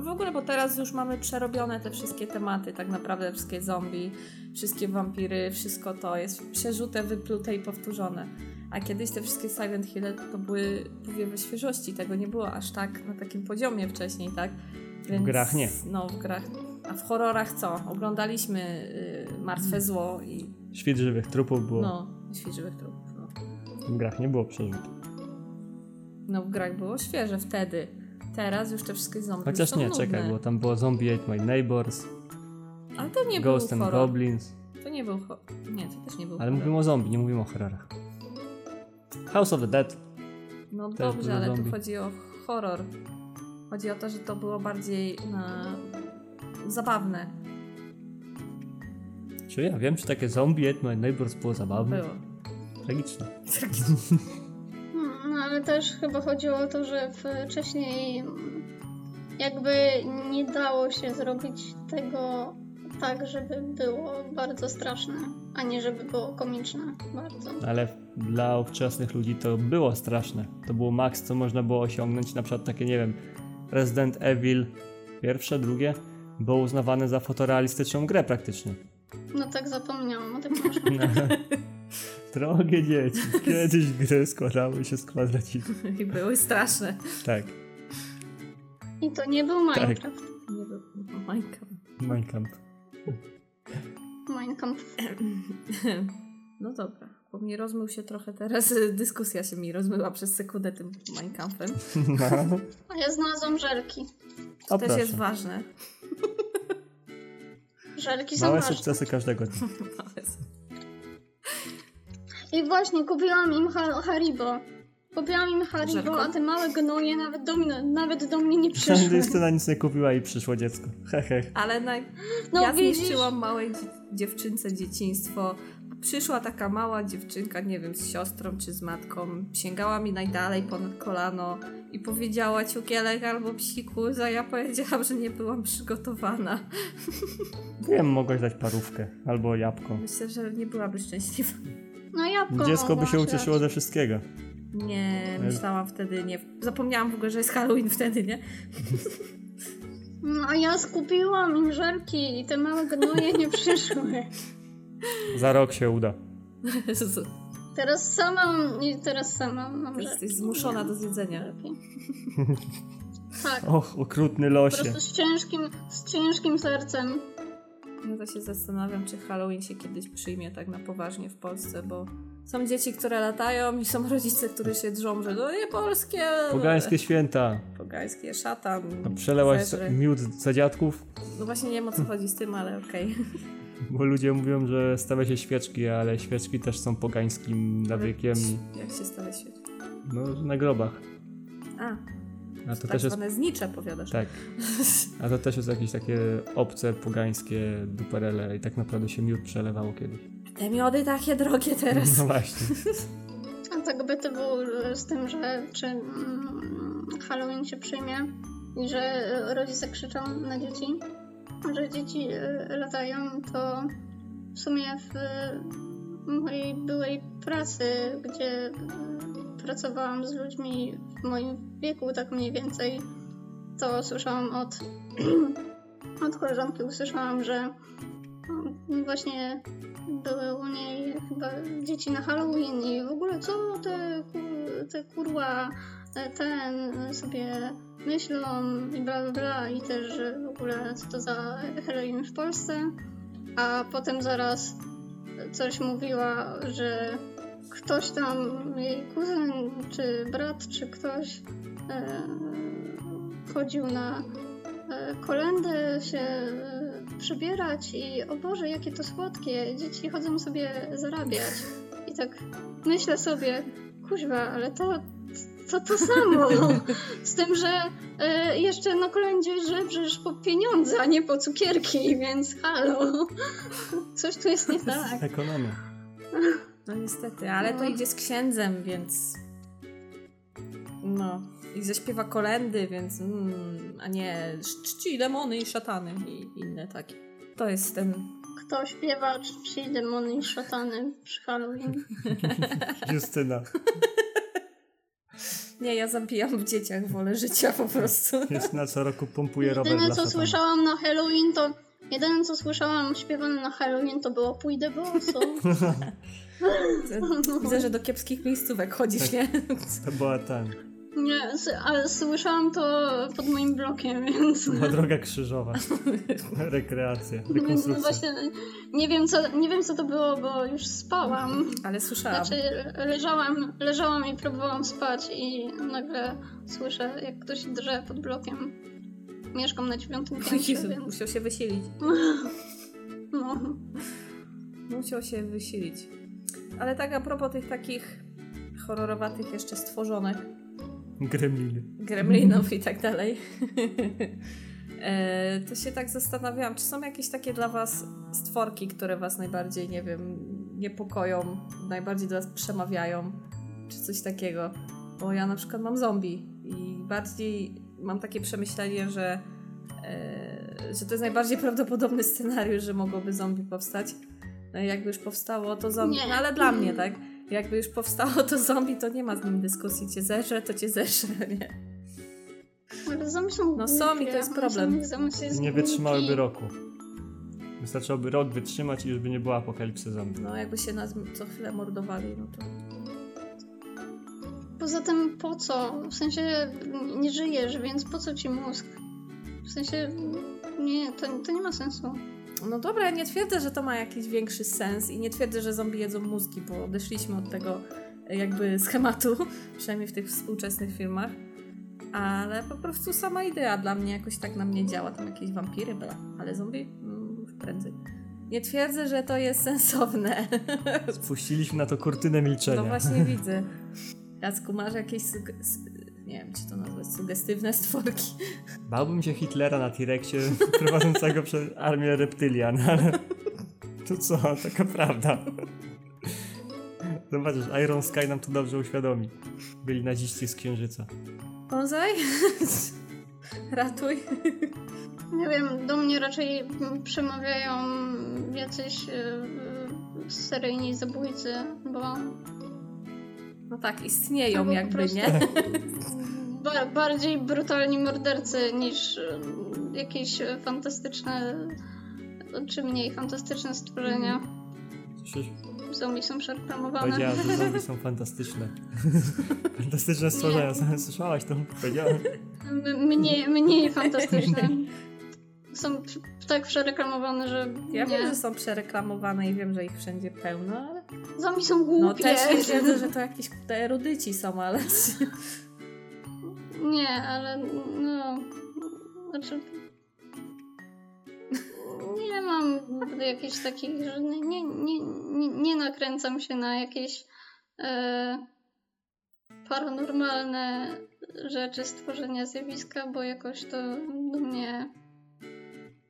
W ogóle, bo teraz już mamy przerobione te wszystkie tematy, tak naprawdę wszystkie zombie, wszystkie wampiry, wszystko to jest przerzute, wyplute i powtórzone. A kiedyś te wszystkie Silent Hill to były powiewy świeżości, tego nie było aż tak na takim poziomie wcześniej, tak? Więc, grach nie. No, w grach. A w horrorach co? Oglądaliśmy yy, Martwe Zło i Świt żywych trupów było. no, świt żywych trupów. No. W grach nie było przerzut. No w grach było świeże wtedy. Teraz już te wszystkie zombie Chociaż nie, nudne. czekaj, bo tam było Zombie Ate My Neighbors, Ale to nie Ghost był and horror. Goblins. To nie był Nie, to też nie był Ale horror. mówimy o zombie, nie mówimy o horrorach. House of the Dead. No też dobrze, ale zombie. tu chodzi o horror. Chodzi o to, że to było bardziej na... zabawne. Czy ja wiem, czy takie zombie Ed My Neighbors było zabawne? Było. Tragiczne. No, ale też chyba chodziło o to, że wcześniej jakby nie dało się zrobić tego tak, żeby było bardzo straszne, a nie żeby było komiczne bardzo. Ale dla ówczesnych ludzi to było straszne. To było maks, co można było osiągnąć. Na przykład takie, nie wiem, Resident Evil pierwsze, drugie było uznawane za fotorealistyczną grę praktycznie. No tak zapomniałam o tym może. Drogie dzieci, kiedyś gry składały się z kwadracików. I były straszne. Tak, I to nie był Tak. Minecraft. Nie był Minecraft. Minecraft. Minecraft. No dobra, bo mnie rozmył się trochę teraz, dyskusja się mi rozmyła przez sekundę tym Minecraftem. No, A ja znalazłam żelki. To o też proszę. jest ważne. Żelki są Małe ważne. sukcesy każdego dnia. I właśnie kupiłam im ha- Haribo. Kupiłam im Haribo, Żelko? a te małe gnoje nawet do mnie, nawet do mnie nie przyszły. Justyna nic nie kupiła i przyszło dziecko. Hehe. Ale na... No ja widzisz? zniszczyłam małej dzie- dziewczynce dzieciństwo. Przyszła taka mała dziewczynka, nie wiem, z siostrą czy z matką, sięgała mi najdalej ponad kolano i powiedziała ciukielek albo psikus, a ja powiedziałam, że nie byłam przygotowana. Wiem, mogłaś dać parówkę albo jabłko. Myślę, że nie byłaby szczęśliwa. No jabłko Dziecko by się ucieszyło ze wszystkiego. Nie, myślałam wtedy, nie. Zapomniałam w ogóle, że jest Halloween wtedy, nie? No, a ja skupiłam im żelki i te małe gnoje nie przyszły. Za rok się uda. Teraz sama, i teraz sama mam Jesteś żelki. zmuszona do zjedzenia. Tak, Och, okrutny po losie. prostu z ciężkim, z ciężkim sercem. Ja to się zastanawiam, czy Halloween się kiedyś przyjmie tak na poważnie w Polsce, bo są dzieci, które latają i są rodzice, którzy się drzą, że no nie polskie. Pogańskie święta. Pogańskie, szatan. A przelełaś miód za dziadków? No właśnie nie wiem o co chodzi z tym, ale okej. Bo ludzie mówią, że stawia się świeczki, ale świeczki też są pogańskim nawykiem. Jak się stawia świeć? No, na grobach. A, A to tak też jest. zwane znicze powiadasz. Tak. A to też jest jakieś takie obce, pogańskie duperele i tak naprawdę się miód przelewało kiedyś. Te miody takie drogie teraz. No właśnie. A tak by to było z tym, że czy mm, Halloween się przyjmie i że rodzice krzyczą na dzieci, że dzieci e, latają, to w sumie w e, mojej byłej pracy, gdzie e, pracowałam z ludźmi w moim wieku, tak mniej więcej, to słyszałam od, od koleżanki, usłyszałam, że no, właśnie były u niej chyba dzieci na Halloween i w ogóle co te, te kurwa e, ten sobie myślą i bla bla bla i też, że w ogóle co to za Halloween w Polsce, a potem zaraz coś mówiła, że ktoś tam, jej kuzyn, czy brat, czy ktoś e, chodził na e, kolendę się e, przebierać i o Boże, jakie to słodkie, dzieci chodzą sobie zarabiać. I tak myślę sobie, kuźwa, ale to to, to samo. Z tym, że e, jeszcze na kolędzie żebrzesz po pieniądze, a nie po cukierki, więc halo. Coś tu jest nie tak. Ekonomia. No niestety, ale to No. idzie z księdzem, więc. No. I zaśpiewa kolendy, więc. Mm, a nie czci demony i szatany i inne takie. To jest ten. Kto śpiewa czci demony i szatany przy Halloween? Justyna. Nie, ja zabijam w dzieciach, wolę życia po prostu. Justyna co roku pompuje rower Jedyne co słyszałam na Halloween to... Jedyne co słyszałam śpiewane na Halloween to było pójdę boso. Widzę, że do kiepskich miejscówek chodzisz, nie? To była ten. Nie, ale słyszałam to pod moim blokiem, więc... Była droga krzyżowa. Rekreacja, No rekonstrukcja. właśnie, nie wiem, co, nie wiem co to było, bo już spałam. Ale słyszałam. Znaczy, leżałam, leżałam i próbowałam spać i nagle słyszę, jak ktoś drze pod blokiem. Mieszkam na dziewiątym piętrze, Jezu, więc... musiał się wysilić. No. Musiał się wysilić. Ale tak a propos tych takich horrorowatych jeszcze stworzonych Gremliny. gremlinów i tak dalej. E, to się tak zastanawiałam, czy są jakieś takie dla was stworki, które was najbardziej, nie wiem, niepokoją, najbardziej do was przemawiają, czy coś takiego. Bo ja na przykład mam zombie i bardziej mam takie przemyślenie, że, e, że to jest najbardziej prawdopodobny scenariusz, że mogłoby zombie powstać. No i jakby już powstało to zombie, no ale dla mnie, tak? Jakby już powstało to zombie, to nie ma z nim dyskusji. Cię zeżre, to cię zeżre, nie? Ale zombie są No są i to jest problem. Zombie jest Nie wytrzymałyby roku. Wystarczyłoby rok wytrzymać i już by nie było apokalipsy zombie. No jakby się nas co chwilę mordowali, no to... Poza tym po co? W sensie nie żyjesz, więc po co ci mózg? W sensie nie, to, to nie ma sensu. No dobra, ja nie twierdzę, że to ma jakiś większy sens i nie twierdzę, że zombie jedzą mózgi, bo odeszliśmy od tego e, jakby schematu, przynajmniej w tych współczesnych filmach. Ale po prostu sama idea dla mnie jakoś tak na mnie działa. Tam jakieś wampiry, bla. Ale zombie? Mm, już prędzej. Nie twierdzę, że to jest sensowne. Spuściliśmy na to kurtynę milczenia. No właśnie widzę. Jacku, masz jakieś nie wiem, czy to nazwać sugestywne stworki. Bałbym się Hitlera na T-Rexie prowadzącego przez armię reptylian, ale to co, taka prawda. Zobaczysz, Iron Sky nam to dobrze uświadomi. Byli naziści z Księżyca. Bonsai? Ratuj. Nie wiem, do mnie raczej przemawiają jacyś e, seryjni zabójcy, bo No tak, istnieją Albo jakby, nie? ba bardziej brutalni mordercy niż e, jakieś e, fantastyczne czy mniej fantastyczne stworzenia. Zombie są przereklamowane. Powiedziała, że zombie są fantastyczne. Fantastyczne stworzenia. Słyszałaś to? Powiedziałem. M- mniej, mniej fantastyczne. Są tak przereklamowane, że Ja nie. wiem, że są przereklamowane i wiem, że ich wszędzie pełno, ale Zombie są no głupie. też nie że to jakieś kurde erudyci są, ale Nie, ale no. Znaczy. Nie mam jakichś takich, że nie, nie, nie, nie, nie nakręcam się na jakieś e, paranormalne rzeczy, stworzenia zjawiska, bo jakoś to do mnie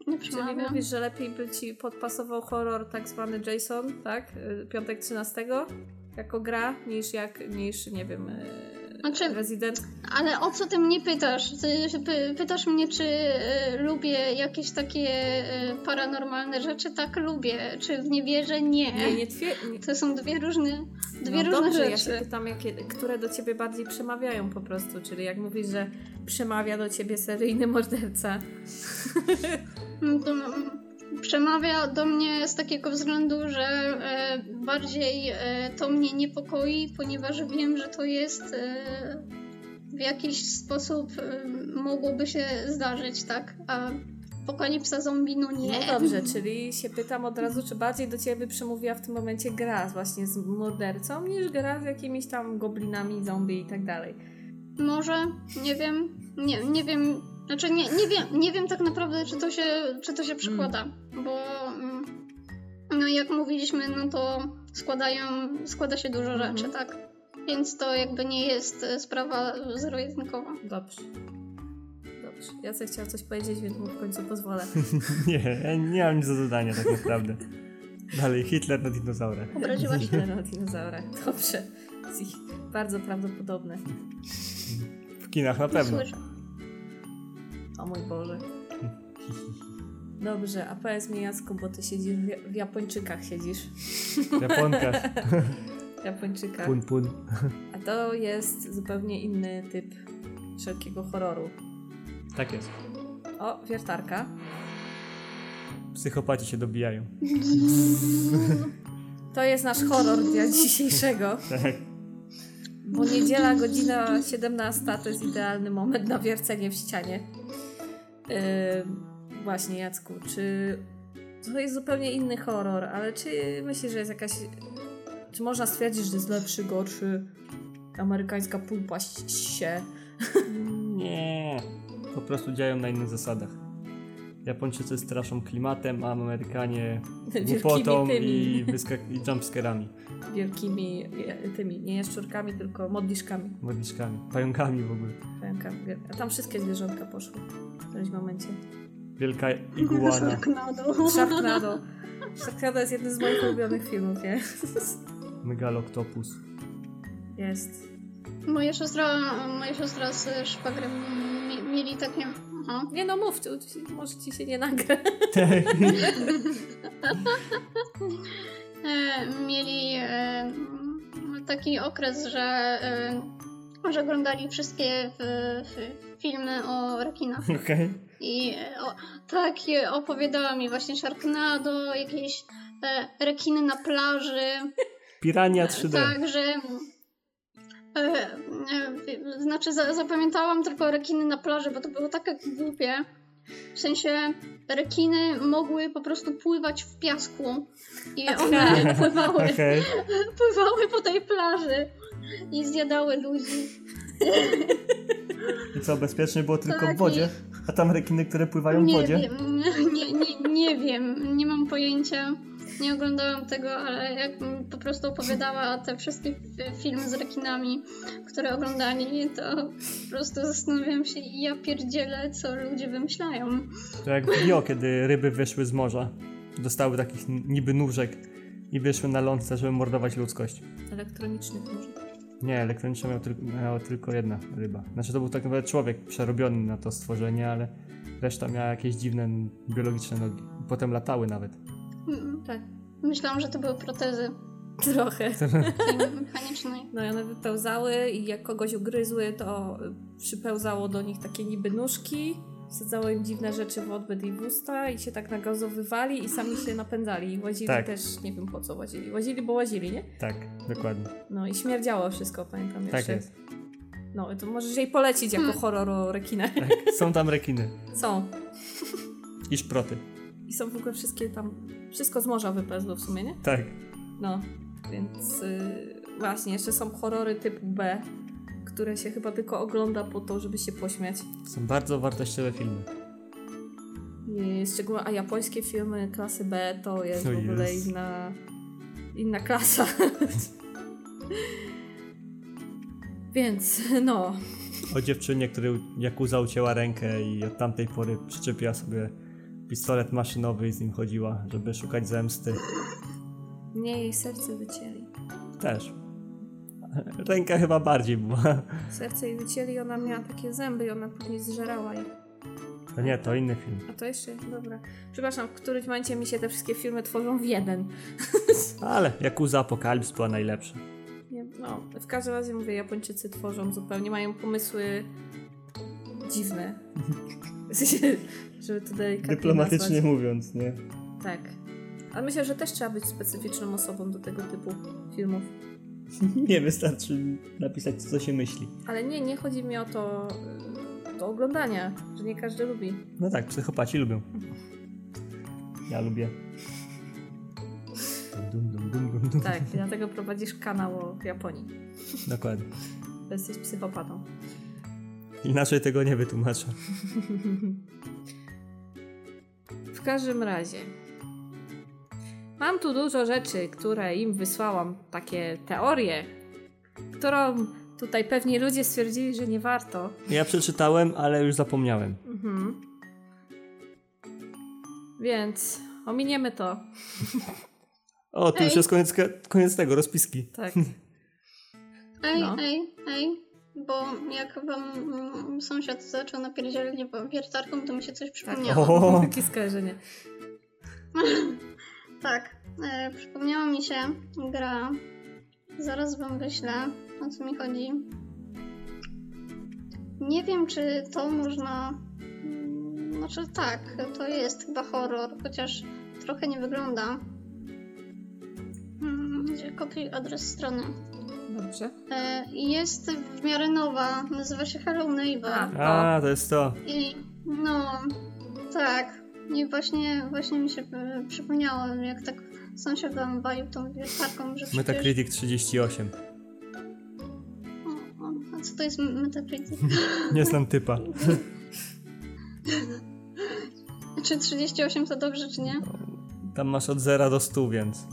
nie czyli mówisz, że lepiej by ci podpasował horror tak zwany Jason, tak? Y, Piątek 13 jako gra, niż jak, niż nie wiem, y, Znaczy- Resident. Ale o co ty mnie pytasz? Ty pytasz mnie, czy e, lubię jakieś takie e, paranormalne rzeczy? Tak, lubię. Czy w nie wierzę? Nie. Nie, nie twier... nie. To są dwie różne, dwie no różne dobrze, rzeczy. ja się pytam, jakie, które do ciebie bardziej przemawiają po prostu, czyli jak mówisz, że przemawia do ciebie seryjny morderca. Mm, Przemawia do mnie z takiego względu, że e, bardziej e, to mnie niepokoi, ponieważ wiem, że to jest e, w jakiś sposób mogłoby się zdarzyć, tak? A apokalipsa zombie, no nie. No dobrze, czyli się pytam od razu, czy bardziej do ciebie przemówiła w tym momencie gra właśnie z mordercą, niż gra z jakimiś tam goblinami, zombie i tak dalej. Może, nie wiem, nie, nie wiem, znaczy nie, nie wiem, nie wiem tak naprawdę, czy to się, czy to się przekłada, bo mm, no jak mówiliśmy, no to składają, składa się dużo Mhm. rzeczy, tak? Więc to jakby nie jest e, sprawa zero-jedynkowa. Dobrze. Dobrze. Ja sobie chciała coś powiedzieć, więc mu w końcu pozwolę. Nie, ja nie mam nic do dodania tak naprawdę. Dalej, Hitler na dinozaurach. Obraziłaś? Hitler na dinozaurach. Dobrze. Bardzo prawdopodobne. W kinach na pewno. Słyszę. O mój Boże. Dobrze, a powiedz mi Jacku, bo ty siedzisz w, Ja- w Japończykach siedzisz. Japonka. W Japończykach. Pun pun. A to jest zupełnie inny typ wszelkiego horroru. Tak jest. O, wiertarka. Psychopaci się dobijają. To jest nasz horror dnia dzisiejszego. Tak. Bo niedziela, godzina 17 to jest idealny moment na wiercenie w ścianie. Yy, właśnie, Jacku, czy to jest zupełnie inny horror, ale czy myślisz, że jest jakaś. Czy można stwierdzić, że jest lepszy, gorszy? Amerykańska pulpa się. Nie. Po prostu działają na innych zasadach. Japończycy straszą klimatem, a Amerykanie głupotą i, wyskak- i jumpscarami, Wielkimi e, tymi, nie jaszczurkami, tylko modliszkami. modliszkami, pająkami w ogóle. Pająkami. A tam wszystkie zwierzątka poszły w którymś momencie. Wielka iguana. Sharknado. Sharknado. Sharknado jest jeden z moich ulubionych filmów, nie? Megaloktopus. Jest. Moja siostra, moja siostra z szwagrem mi, mieli takie... Aha. Nie no, mów, tu- tu- może ci się nie nagra. E, mieli e, taki okres, że, e, że oglądali wszystkie filmy o rekinach. Okej. I o, tak, opowiadała mi właśnie Sharknado, jakieś rekiny na plaży. Pirania 3D. Tak, że. E, e, znaczy, za, zapamiętałam tylko rekiny na plaży, bo to było takie głupie. W sensie, rekiny mogły po prostu pływać w piasku. I one pływały, Okej. pływały po tej plaży i zjadały ludzi. I co, bezpiecznie było tylko Tak, w wodzie? A tam rekiny, które pływają w wodzie? wiem, nie, nie, nie wiem, nie mam pojęcia. Nie oglądałam tego, ale jak po prostu opowiadała te wszystkie fi- filmy z rekinami, które oglądali, to po prostu zastanawiam się, ja pierdzielę, co ludzie wymyślają. To jak w Bio, kiedy ryby wyszły z morza. Dostały takich niby nóżek i wyszły na lądce, żeby mordować ludzkość. Elektronicznych może. Nie, elektronicznie miał tylko, miała tylko jedna ryba. Znaczy to był tak naprawdę człowiek przerobiony na to stworzenie, ale reszta miała jakieś dziwne biologiczne nogi. Potem latały nawet. Mm, Tak. Myślałam, że to były protezy Trochę. mechanicznej. No i one wypełzały i jak kogoś ugryzły, to przypełzało do nich takie niby nóżki, wsadzało im dziwne rzeczy w odbyt i w usta i się tak nagazowywali i sami się napędzali. I łazili Tak. też, nie wiem po co łazili. Łazili, bo łazili, nie? Tak, dokładnie. No i śmierdziało wszystko, pamiętam jeszcze. Tak jest. No to możesz jej polecić jako Hmm. horror o rekinach. Tak. Są tam rekiny. Są. I szproty. I są w ogóle wszystkie tam, wszystko z morza wypełzło w sumie, nie? Tak. No, więc y, właśnie, jeszcze są horrory typu B, które się chyba tylko ogląda po to, żeby się pośmiać. Są bardzo wartościowe filmy. Szczególnie, a japońskie filmy klasy B to jest O w ogóle inna, inna klasa. Więc, no, O dziewczynie, której Jakuza ucięła rękę i od tamtej pory przyczepiła sobie pistolet maszynowy i z nim chodziła, żeby szukać zemsty. mnie jej serce wycięli. Też. Ręka chyba bardziej była. Serce jej wycięli, ona miała takie zęby i ona później zżerała je. To nie, to inny film. A to jeszcze, dobra. Przepraszam, w którymś momencie mi się te wszystkie filmy tworzą w jeden. Ale Jakuza Apokalips była najlepsza. Nie, no, w każdym razie mówię, Japończycy tworzą zupełnie, mają pomysły dziwne. W sensie, Żeby to delikatnie nazwać. mówiąc, nie? Tak. Ale myślę, że też trzeba być specyficzną osobą do tego typu filmów. Nie wystarczy napisać, co się myśli. Ale nie, nie chodzi mi o to do oglądania, że nie każdy lubi. No tak, psychopaci lubią. Ja lubię. Dum, dum, dum, dum, dum. Tak, dlatego prowadzisz kanał o Japonii. Dokładnie. Bo jesteś psychopatą. Inaczej tego nie wytłumaczę. W każdym razie. Mam tu dużo rzeczy, które im wysłałam, takie teorie, którą tutaj pewnie ludzie stwierdzili, że nie warto. Ja przeczytałem, ale już zapomniałem. Mhm. Więc ominiemy to. O, tu już Ej. jest koniec, koniec tego, rozpiski. Tak. Ej, No. ej, ej, bo jak wam mm, sąsiad zaczął napierdzielać wiertarką, to mi się coś tak. przypomniało. O. Takie skojarzenie. Tak, e, przypomniała mi się gra. Zaraz wam wyślę, o co mi chodzi. Nie wiem, czy to można. mm, Znaczy, tak, to jest chyba horror, chociaż trochę nie wygląda. Mm, Gdzie kopiuj adres strony. Dobrze. E, i jest w miarę nowa, nazywa się Hello Neighbor. A. A, to jest to. I no, tak. I właśnie, właśnie mi się e, przypomniało, jak tak sąsiad wam walił tą wiertarką, że przecież... Metacritic 38. O, o, a co to jest Metacritic? Nie znam typa. Czy 38 to dobrze, czy nie? Tam masz od 0 do 100, więc.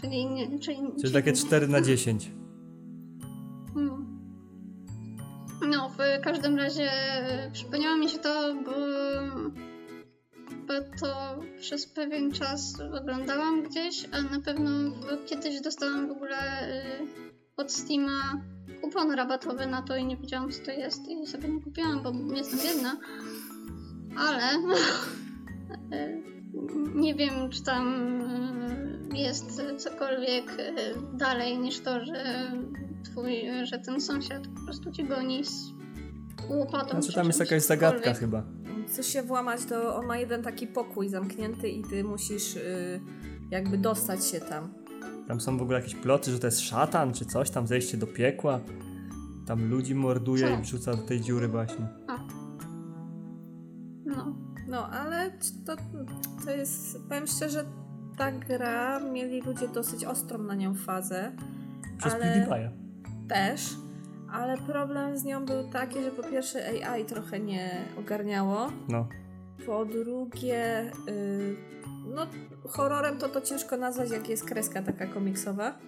Czyli nie. Czyli, Czyli takie 4 na 10. Hmm. No, w każdym razie przypomniało mi się to, bo, bo to przez pewien czas oglądałam gdzieś, a na pewno kiedyś dostałam w ogóle y, od Steama kupon rabatowy na to i nie wiedziałam co to jest i sobie nie kupiłam, bo jestem biedna. Ale y, nie wiem, czy tam y, jest cokolwiek y, dalej niż to, że twój, że ten sąsiad po prostu ci goni z łopatą. Znaczy czy tam jest jakaś zagadka cokolwiek. chyba. Chcesz się włamać, to on ma jeden taki pokój zamknięty i ty musisz y, jakby dostać się tam. Tam są w ogóle jakieś ploty, że to jest szatan czy coś, tam zejście do piekła. Tam ludzi morduje Co? i wrzuca do tej dziury właśnie. No. No, ale to, to jest, powiem szczerze, ta gra, mieli ludzie dosyć ostrą na nią fazę. Przez ale PewDiePie'a. Też, ale problem z nią był taki, że po pierwsze AI trochę nie ogarniało, No. po drugie, y, no horrorem to to ciężko nazwać, jak jest kreska taka komiksowa.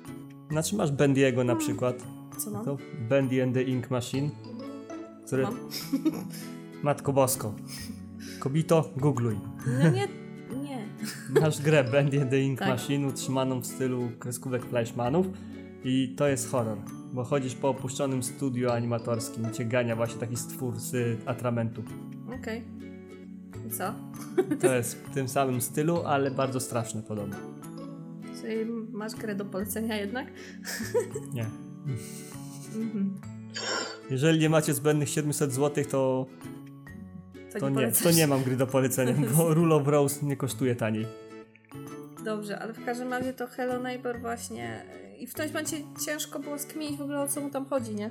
Znaczy masz Bendiego na przykład. Co mam? To Bendy and the Ink Machine. Który... Mam? Matko Bosko. Kobito, googluj. No nie. Masz grę Bendy the Ink Tak. Machine utrzymaną w stylu kreskówek Fleischmannów i to jest horror, bo chodzisz po opuszczonym studiu animatorskim i cię gania właśnie taki stwór z atramentu. Okej. I co? To jest w tym samym stylu, ale bardzo straszne podobno. Czyli masz grę do polecenia jednak? Nie. Mhm. Jeżeli nie macie zbędnych 700 zł, to, To, to, nie, polecasz. to nie mam gry do polecenia, bo Rule of Rose nie kosztuje taniej. Dobrze, ale w każdym razie to Hello Neighbor właśnie i w tym momencie ciężko było skminić w ogóle o co mu tam chodzi, nie?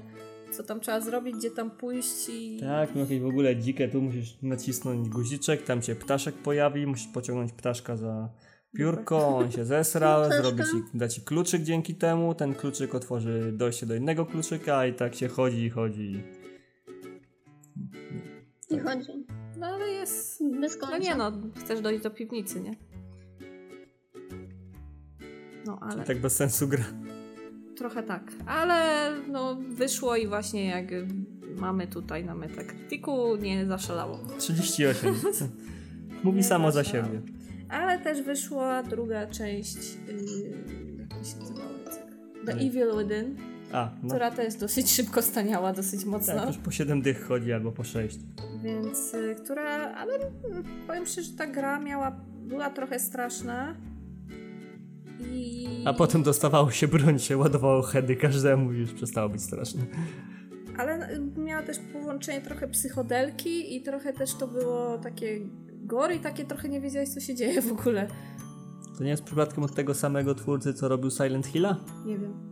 Co tam trzeba zrobić, gdzie tam pójść i... Tak, no jakieś w ogóle dzikie, tu musisz nacisnąć guziczek, tam się ptaszek pojawi, musisz pociągnąć ptaszka za piórko, on się zesra, Ptaszka? zrobi ci, da ci kluczyk dzięki temu, ten kluczyk otworzy dojście do innego kluczyka i tak się chodzi i chodzi. I chodzi. No ale jest... Bez końca. No nie no, chcesz dojść do piwnicy, nie? No ale... Tak bez sensu gra. Trochę tak, ale no wyszło i właśnie jak mamy tutaj na Metacriticu nie zaszalało. 38. Mówi Nie samo za siebie. Ale też wyszła druga część, yy, jak to się nazywało? The Nie. Evil Within, A, no która też dosyć szybko staniała, dosyć mocno. tak, już po 7 dych chodzi albo po 6. Więc y, która, ale mm, powiem szczerze, że ta gra miała, była trochę straszna. I... A potem dostawało się broń, się ładowało heady każdemu i już przestało być straszne. Ale y, miała też połączenie trochę psychodelki i trochę też to było takie gory i takie trochę nie wiedziałeś co się dzieje w ogóle. To nie jest przypadkiem od tego samego twórcy, co robił Silent Hilla? Nie wiem.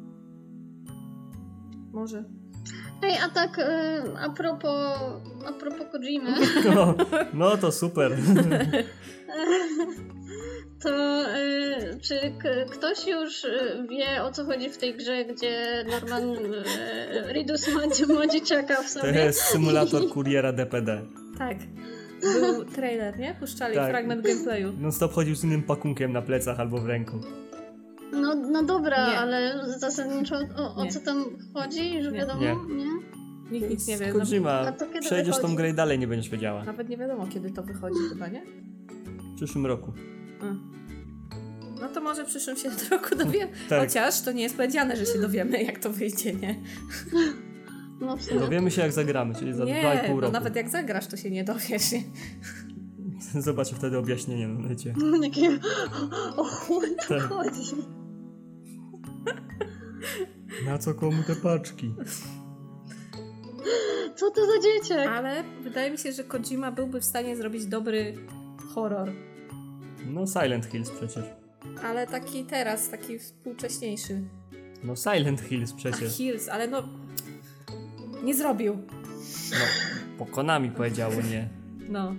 Może. Ej, a tak y, a propos, a propos Kojimy, No, no to super. to y, czy k- ktoś już y, wie o co chodzi w tej grze, gdzie Norman y, Reedus ma, ma dzieciaka w To sobie? jest symulator kuriera DPD. Tak. Był trailer, nie? Puszczali Tak. fragment gameplayu. Non stop chodził z innym pakunkiem na plecach albo w ręku. No, no dobra, Nie. ale zasadniczo o, o co tam chodzi, że Nie. wiadomo? Nie. Nie. Nikt nic nie wie. No, Kojima, A to kiedy przejdziesz tą wychodzi? grę i dalej nie będziesz wiedziała. nawet nie wiadomo kiedy to wychodzi chyba, nie? W przyszłym roku. Mm. No to może w przyszłym się roku dowiemy. Tak. Chociaż to nie jest powiedziane, że się dowiemy jak to wyjdzie, nie? No w sumie. Dowiemy się jak zagramy, czyli za nie, 2,5 bo roku. nawet jak zagrasz to się nie dowiesz, nie? Zobaczę wtedy objaśnienie na necie. Takie, o chuj Tak. chodzi. Na co komu te paczki? Co to za dzieciak? Ale wydaje mi się, że Kojima byłby w stanie zrobić dobry horror. No Silent Hills przecież. Ale taki teraz, taki współcześniejszy. No Silent Hills A przecież. Hills, ale no... Nie zrobił. No, po Konami powiedziało nie. No.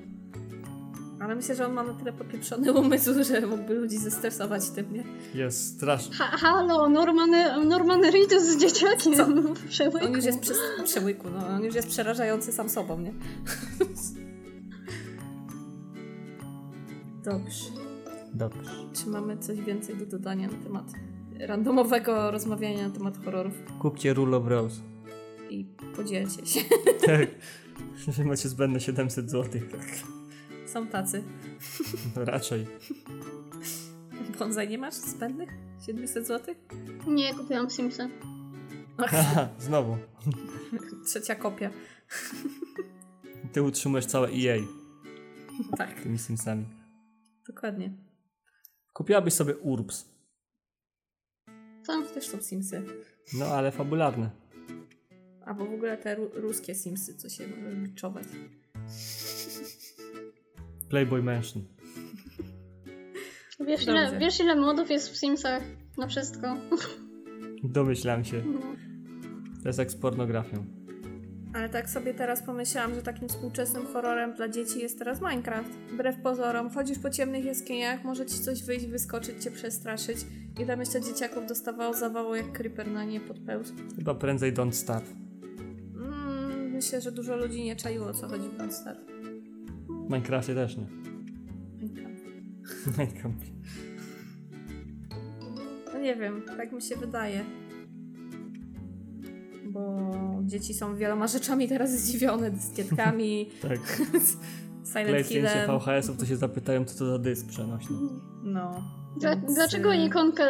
Ale myślę, że on ma na tyle popieprzony umysł, że mógłby ludzi zestresować tym, nie? Jest straszny. Ha, halo, Norman, Norman Reedus z dzieciakiem Co? w przełyku. On już jest przy przełyku, no. On już jest przerażający sam sobą, nie? Dobrze. Dobrze. Czy mamy coś więcej do dodania na temat randomowego rozmawiania na temat horrorów? Kupcie Rule of Rose. I podzielcie się. Tak. Że macie zbędne 700 zł. Są tacy. No raczej. Bonsai nie masz zbędnych? 700 zł? Nie, kupiłam Simsa. Aha, znowu. Trzecia kopia. Ty utrzymujesz całe EA Tak, tymi Simsami. dokładnie. Kupiłabyś sobie Urbs. Co? Też są Simsy. No ale fabularne. Albo w ogóle te ru- ruskie Simsy, co się może biczować. Playboy Mansion. Wiesz Dobrze. ile, wiesz ile modów jest w Simsach? Na wszystko. Domyślam się. No. To jest jak z pornografią. Ale tak sobie teraz pomyślałam, że takim współczesnym horrorem dla dzieci jest teraz Minecraft. Wbrew pozorom, chodzisz po ciemnych jaskiniach, może ci coś wyjść, wyskoczyć, cię przestraszyć. I tam jeszcze dzieciaków dostawało zawało jak creeper na nie podpełzł. Chyba prędzej Don't Starve. Mm, myślę, że dużo ludzi nie czaiło o co chodzi w Don't Starve. W Minecrafcie też nie. Minecraft. No nie wiem, tak mi się wydaje. Bo dzieci są wieloma rzeczami teraz zdziwione, dyskietkami, Tak. Silent Hillem. VHS-ów, to się zapytają, co to za dysk przenośny. No. Dla, dlaczego y, ikonka,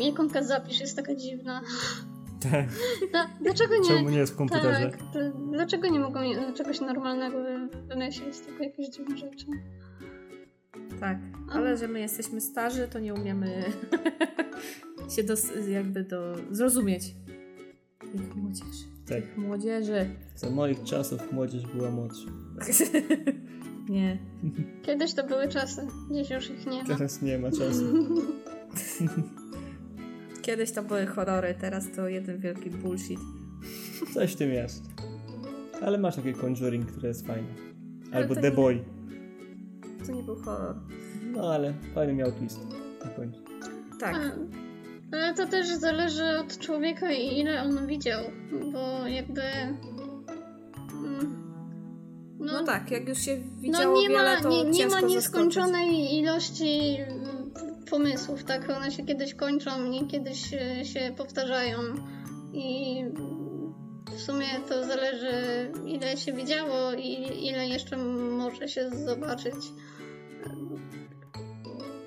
ikonka zapisz jest taka dziwna? Tak. Dla, dlaczego nie? Czemu nie jest w komputerze? Tak, to dlaczego nie mogą je- czegoś normalnego wy- wymyślić, tylko jakieś dziwne rzeczy? Tak, ale że my jesteśmy starzy, to nie umiemy się dos- jakby do zrozumieć ich młodzieży. Tak. Ich młodzieży. Za moich czasów młodzież była młodsza. nie. Kiedyś to były czasy, dziś już ich nie ma. Teraz nie ma czasu. Kiedyś to były horrory, teraz to jeden wielki bullshit. Coś w tym jest. Ale masz takie Conjuring, które jest fajne. Albo The nie- Boy. To nie był horror. No ale fajny miał twist. Na końcu. Tak. A, Ale to też zależy od człowieka i ile on widział, bo jakby... mm, No, tak, jak już się No widziało nie wiele, ma, to nie, nie ma zaskoczyć. nieskończonej ilości pomysłów, tak? One się kiedyś kończą i kiedyś e, się powtarzają i w sumie to zależy ile się widziało i ile jeszcze może się zobaczyć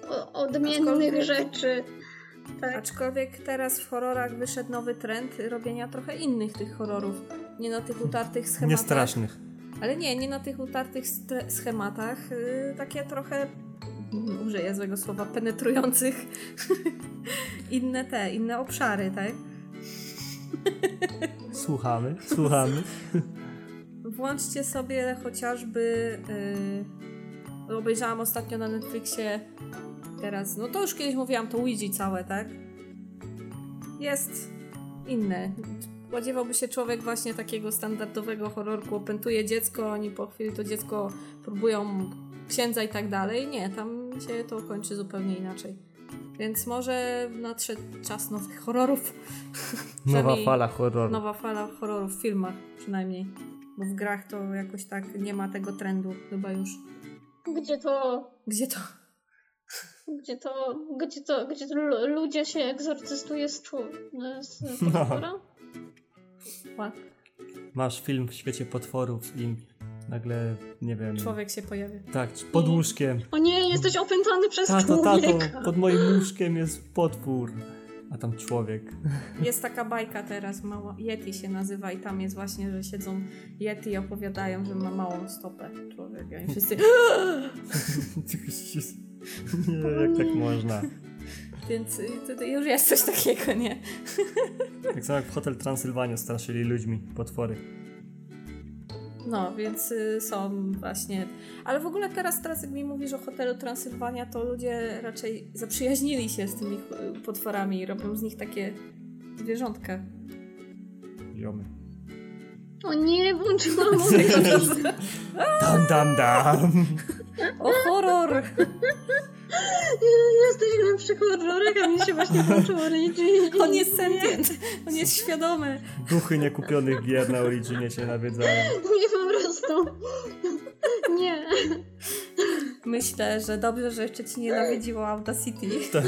o, odmiennych Aczkolwiek- rzeczy. Tak. Aczkolwiek teraz w horrorach wyszedł nowy trend robienia trochę innych tych horrorów. Nie na tych utartych schematach. Niestrasznych. Ale nie, nie na tych utartych schematach. Yy, takie trochę, użyję złego słowa, penetrujących inne te, inne obszary, tak? Słuchamy, słuchamy. Włączcie sobie chociażby. Yy, obejrzałam ostatnio na Netflixie teraz, no to już kiedyś mówiłam, to Ouija całe, tak? Jest inne. Spodziewałby się człowiek właśnie takiego standardowego horrorku, opętuje dziecko, oni po chwili to dziecko próbują księdza i tak dalej. Nie, tam się to kończy zupełnie inaczej. Więc może nadszedł czas nowych horrorów. Nowa fala horroru. Nowa fala horrorów w filmach przynajmniej. Bo w grach to jakoś tak nie ma tego trendu chyba już. Gdzie to, Gdzie to? gdzie to, gdzie to, gdzie to lu- ludzie się egzorcystuje z czu... z No. Masz film w świecie potworów i nagle, nie wiem... Człowiek się pojawia. Tak, pod łóżkiem. O nie, jesteś opętany przez Tato, człowieka! tato, pod moim łóżkiem jest potwór. A tam człowiek. Jest taka bajka teraz, mała Yeti się nazywa i tam jest właśnie, że siedzą Yeti i opowiadają, że ma małą stopę człowieka i wszyscy nie, jak tak można. Więc y, już jest coś takiego, nie? Tak samo jak w Hotel Transylwania straszyli ludźmi potwory. No, więc y, są właśnie. Ale w ogóle teraz, teraz jak mi mówisz o hotelu Transylwania, to ludzie raczej zaprzyjaźnili się z tymi y, potworami i robią z nich takie zwierzątka. Ziomy. O nie, włączyłam Origin. Dam, dam, dam. O horror! Jesteśmy przy horrorach, a mi się właśnie włączył Origin. On jest sentient, on jest świadomy. Duchy niekupionych gier na Originie się nawiedzają. Nie po prostu. Nie. Myślę, że dobrze, że jeszcze ci nie nawiedziło Audacity. Tak.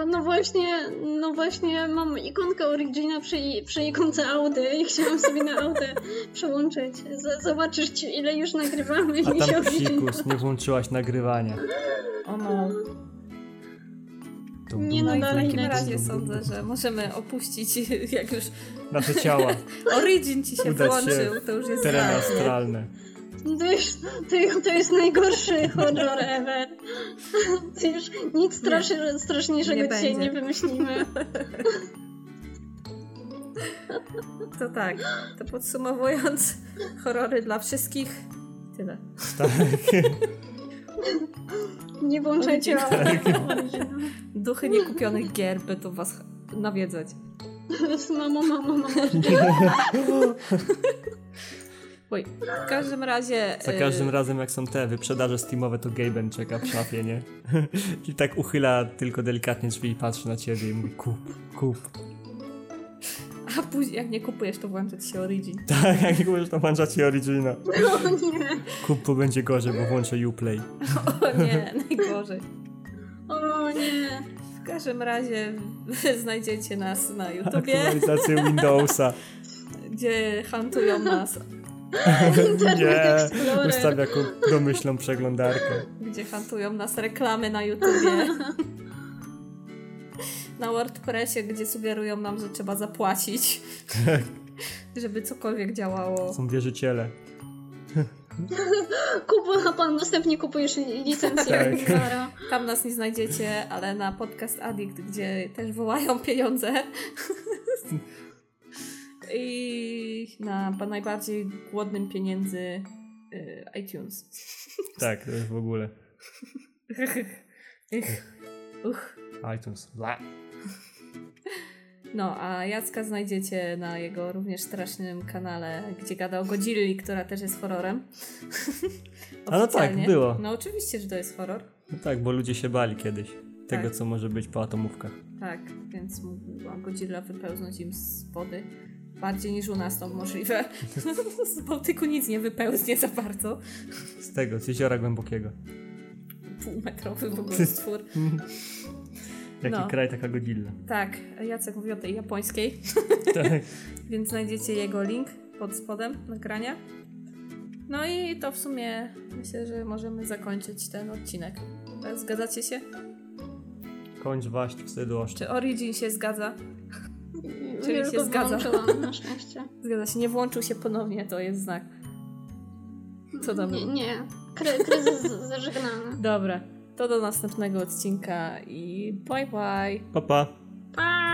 No, no właśnie, no właśnie mam ikonkę Origina przy, przy ikonce Audy i chciałam sobie na Audę przełączyć. Z, zobaczysz ci, ile już nagrywamy A i mi się tam psikus, nie włączyłaś nagrywania. O no. Dum, Nie no, No dalej razie sądzę, że możemy opuścić, jak już Nasze ciała, Origin ci się Udać włączył, się to już jest tereny ważne. To jest, to, to jest najgorszy horror ever. To już nic straszy, straszniejszego nie dzisiaj będzie. nie wymyślimy. To tak, to podsumowując, horrory dla wszystkich, tyle. Tak. Nie włączajcie. Origina. Duchy niekupionych gier będą was nawiedzać. Mamo, mamo, mamo. Oj, w każdym razie... Za y, każdym razem jak są te wyprzedaże steamowe, to Gaben czeka w szafie, nie? I tak uchyla tylko delikatnie drzwi i patrzy na ciebie i mówi kup, kup. A później, jak nie kupujesz, to włączać się Origin. Tak, jak nie mówisz, to włącza ci Origina. O nie, Kup, bo będzie gorzej, bo włączę Uplay. O nie, najgorzej. o nie. W każdym razie znajdziecie nas na YouTubie, Aktualizację Windowsa. gdzie hantują nas, Internet Nie, Explorer. ustawia jako domyślną przeglądarkę. gdzie hantują nas reklamy na YouTubie. Na WordPressie, gdzie sugerują nam, że trzeba zapłacić, żeby cokolwiek działało. Są wierzyciele. Kup, a pan następnie kupujesz li- licencję Tak. Tam nas nie znajdziecie, ale na Podcast Addict, gdzie też wołają pieniądze. I na ba- najbardziej głodnym pieniędzy y, iTunes. Tak, to jest w ogóle. Uch. iTunes. Bla. No, a Jacka znajdziecie na jego również strasznym kanale, gdzie gada o Godzilli, która też jest horrorem. A no tak, było. No oczywiście, że to jest horror. No tak, bo ludzie się bali kiedyś tego, Tak. co może być po atomówkach. Tak, więc mogła Godzilla wypełznąć im z wody. Bardziej niż u nas to możliwe. z Bałtyku nic nie wypełznie za bardzo. Z tego, z jeziora głębokiego. Półmetrowy w ogóle stwór. Jaki No. kraj, taka godzilla. Tak, Jacek mówi o tej japońskiej, Tak. więc znajdziecie jego link pod spodem nagrania. No i to w sumie myślę, że możemy zakończyć ten odcinek. Zgadzacie się? Kończ waść, wstydu. Czy Origin się zgadza? Czyli się zgadza. wyłączyłam, na szczęście. Zgadza się, nie włączył się ponownie, to jest znak. Co to Nie, nie. Kry, kryzys zażegnany. Dobra, to do następnego odcinka i bye bye. Pa, pa. Pa!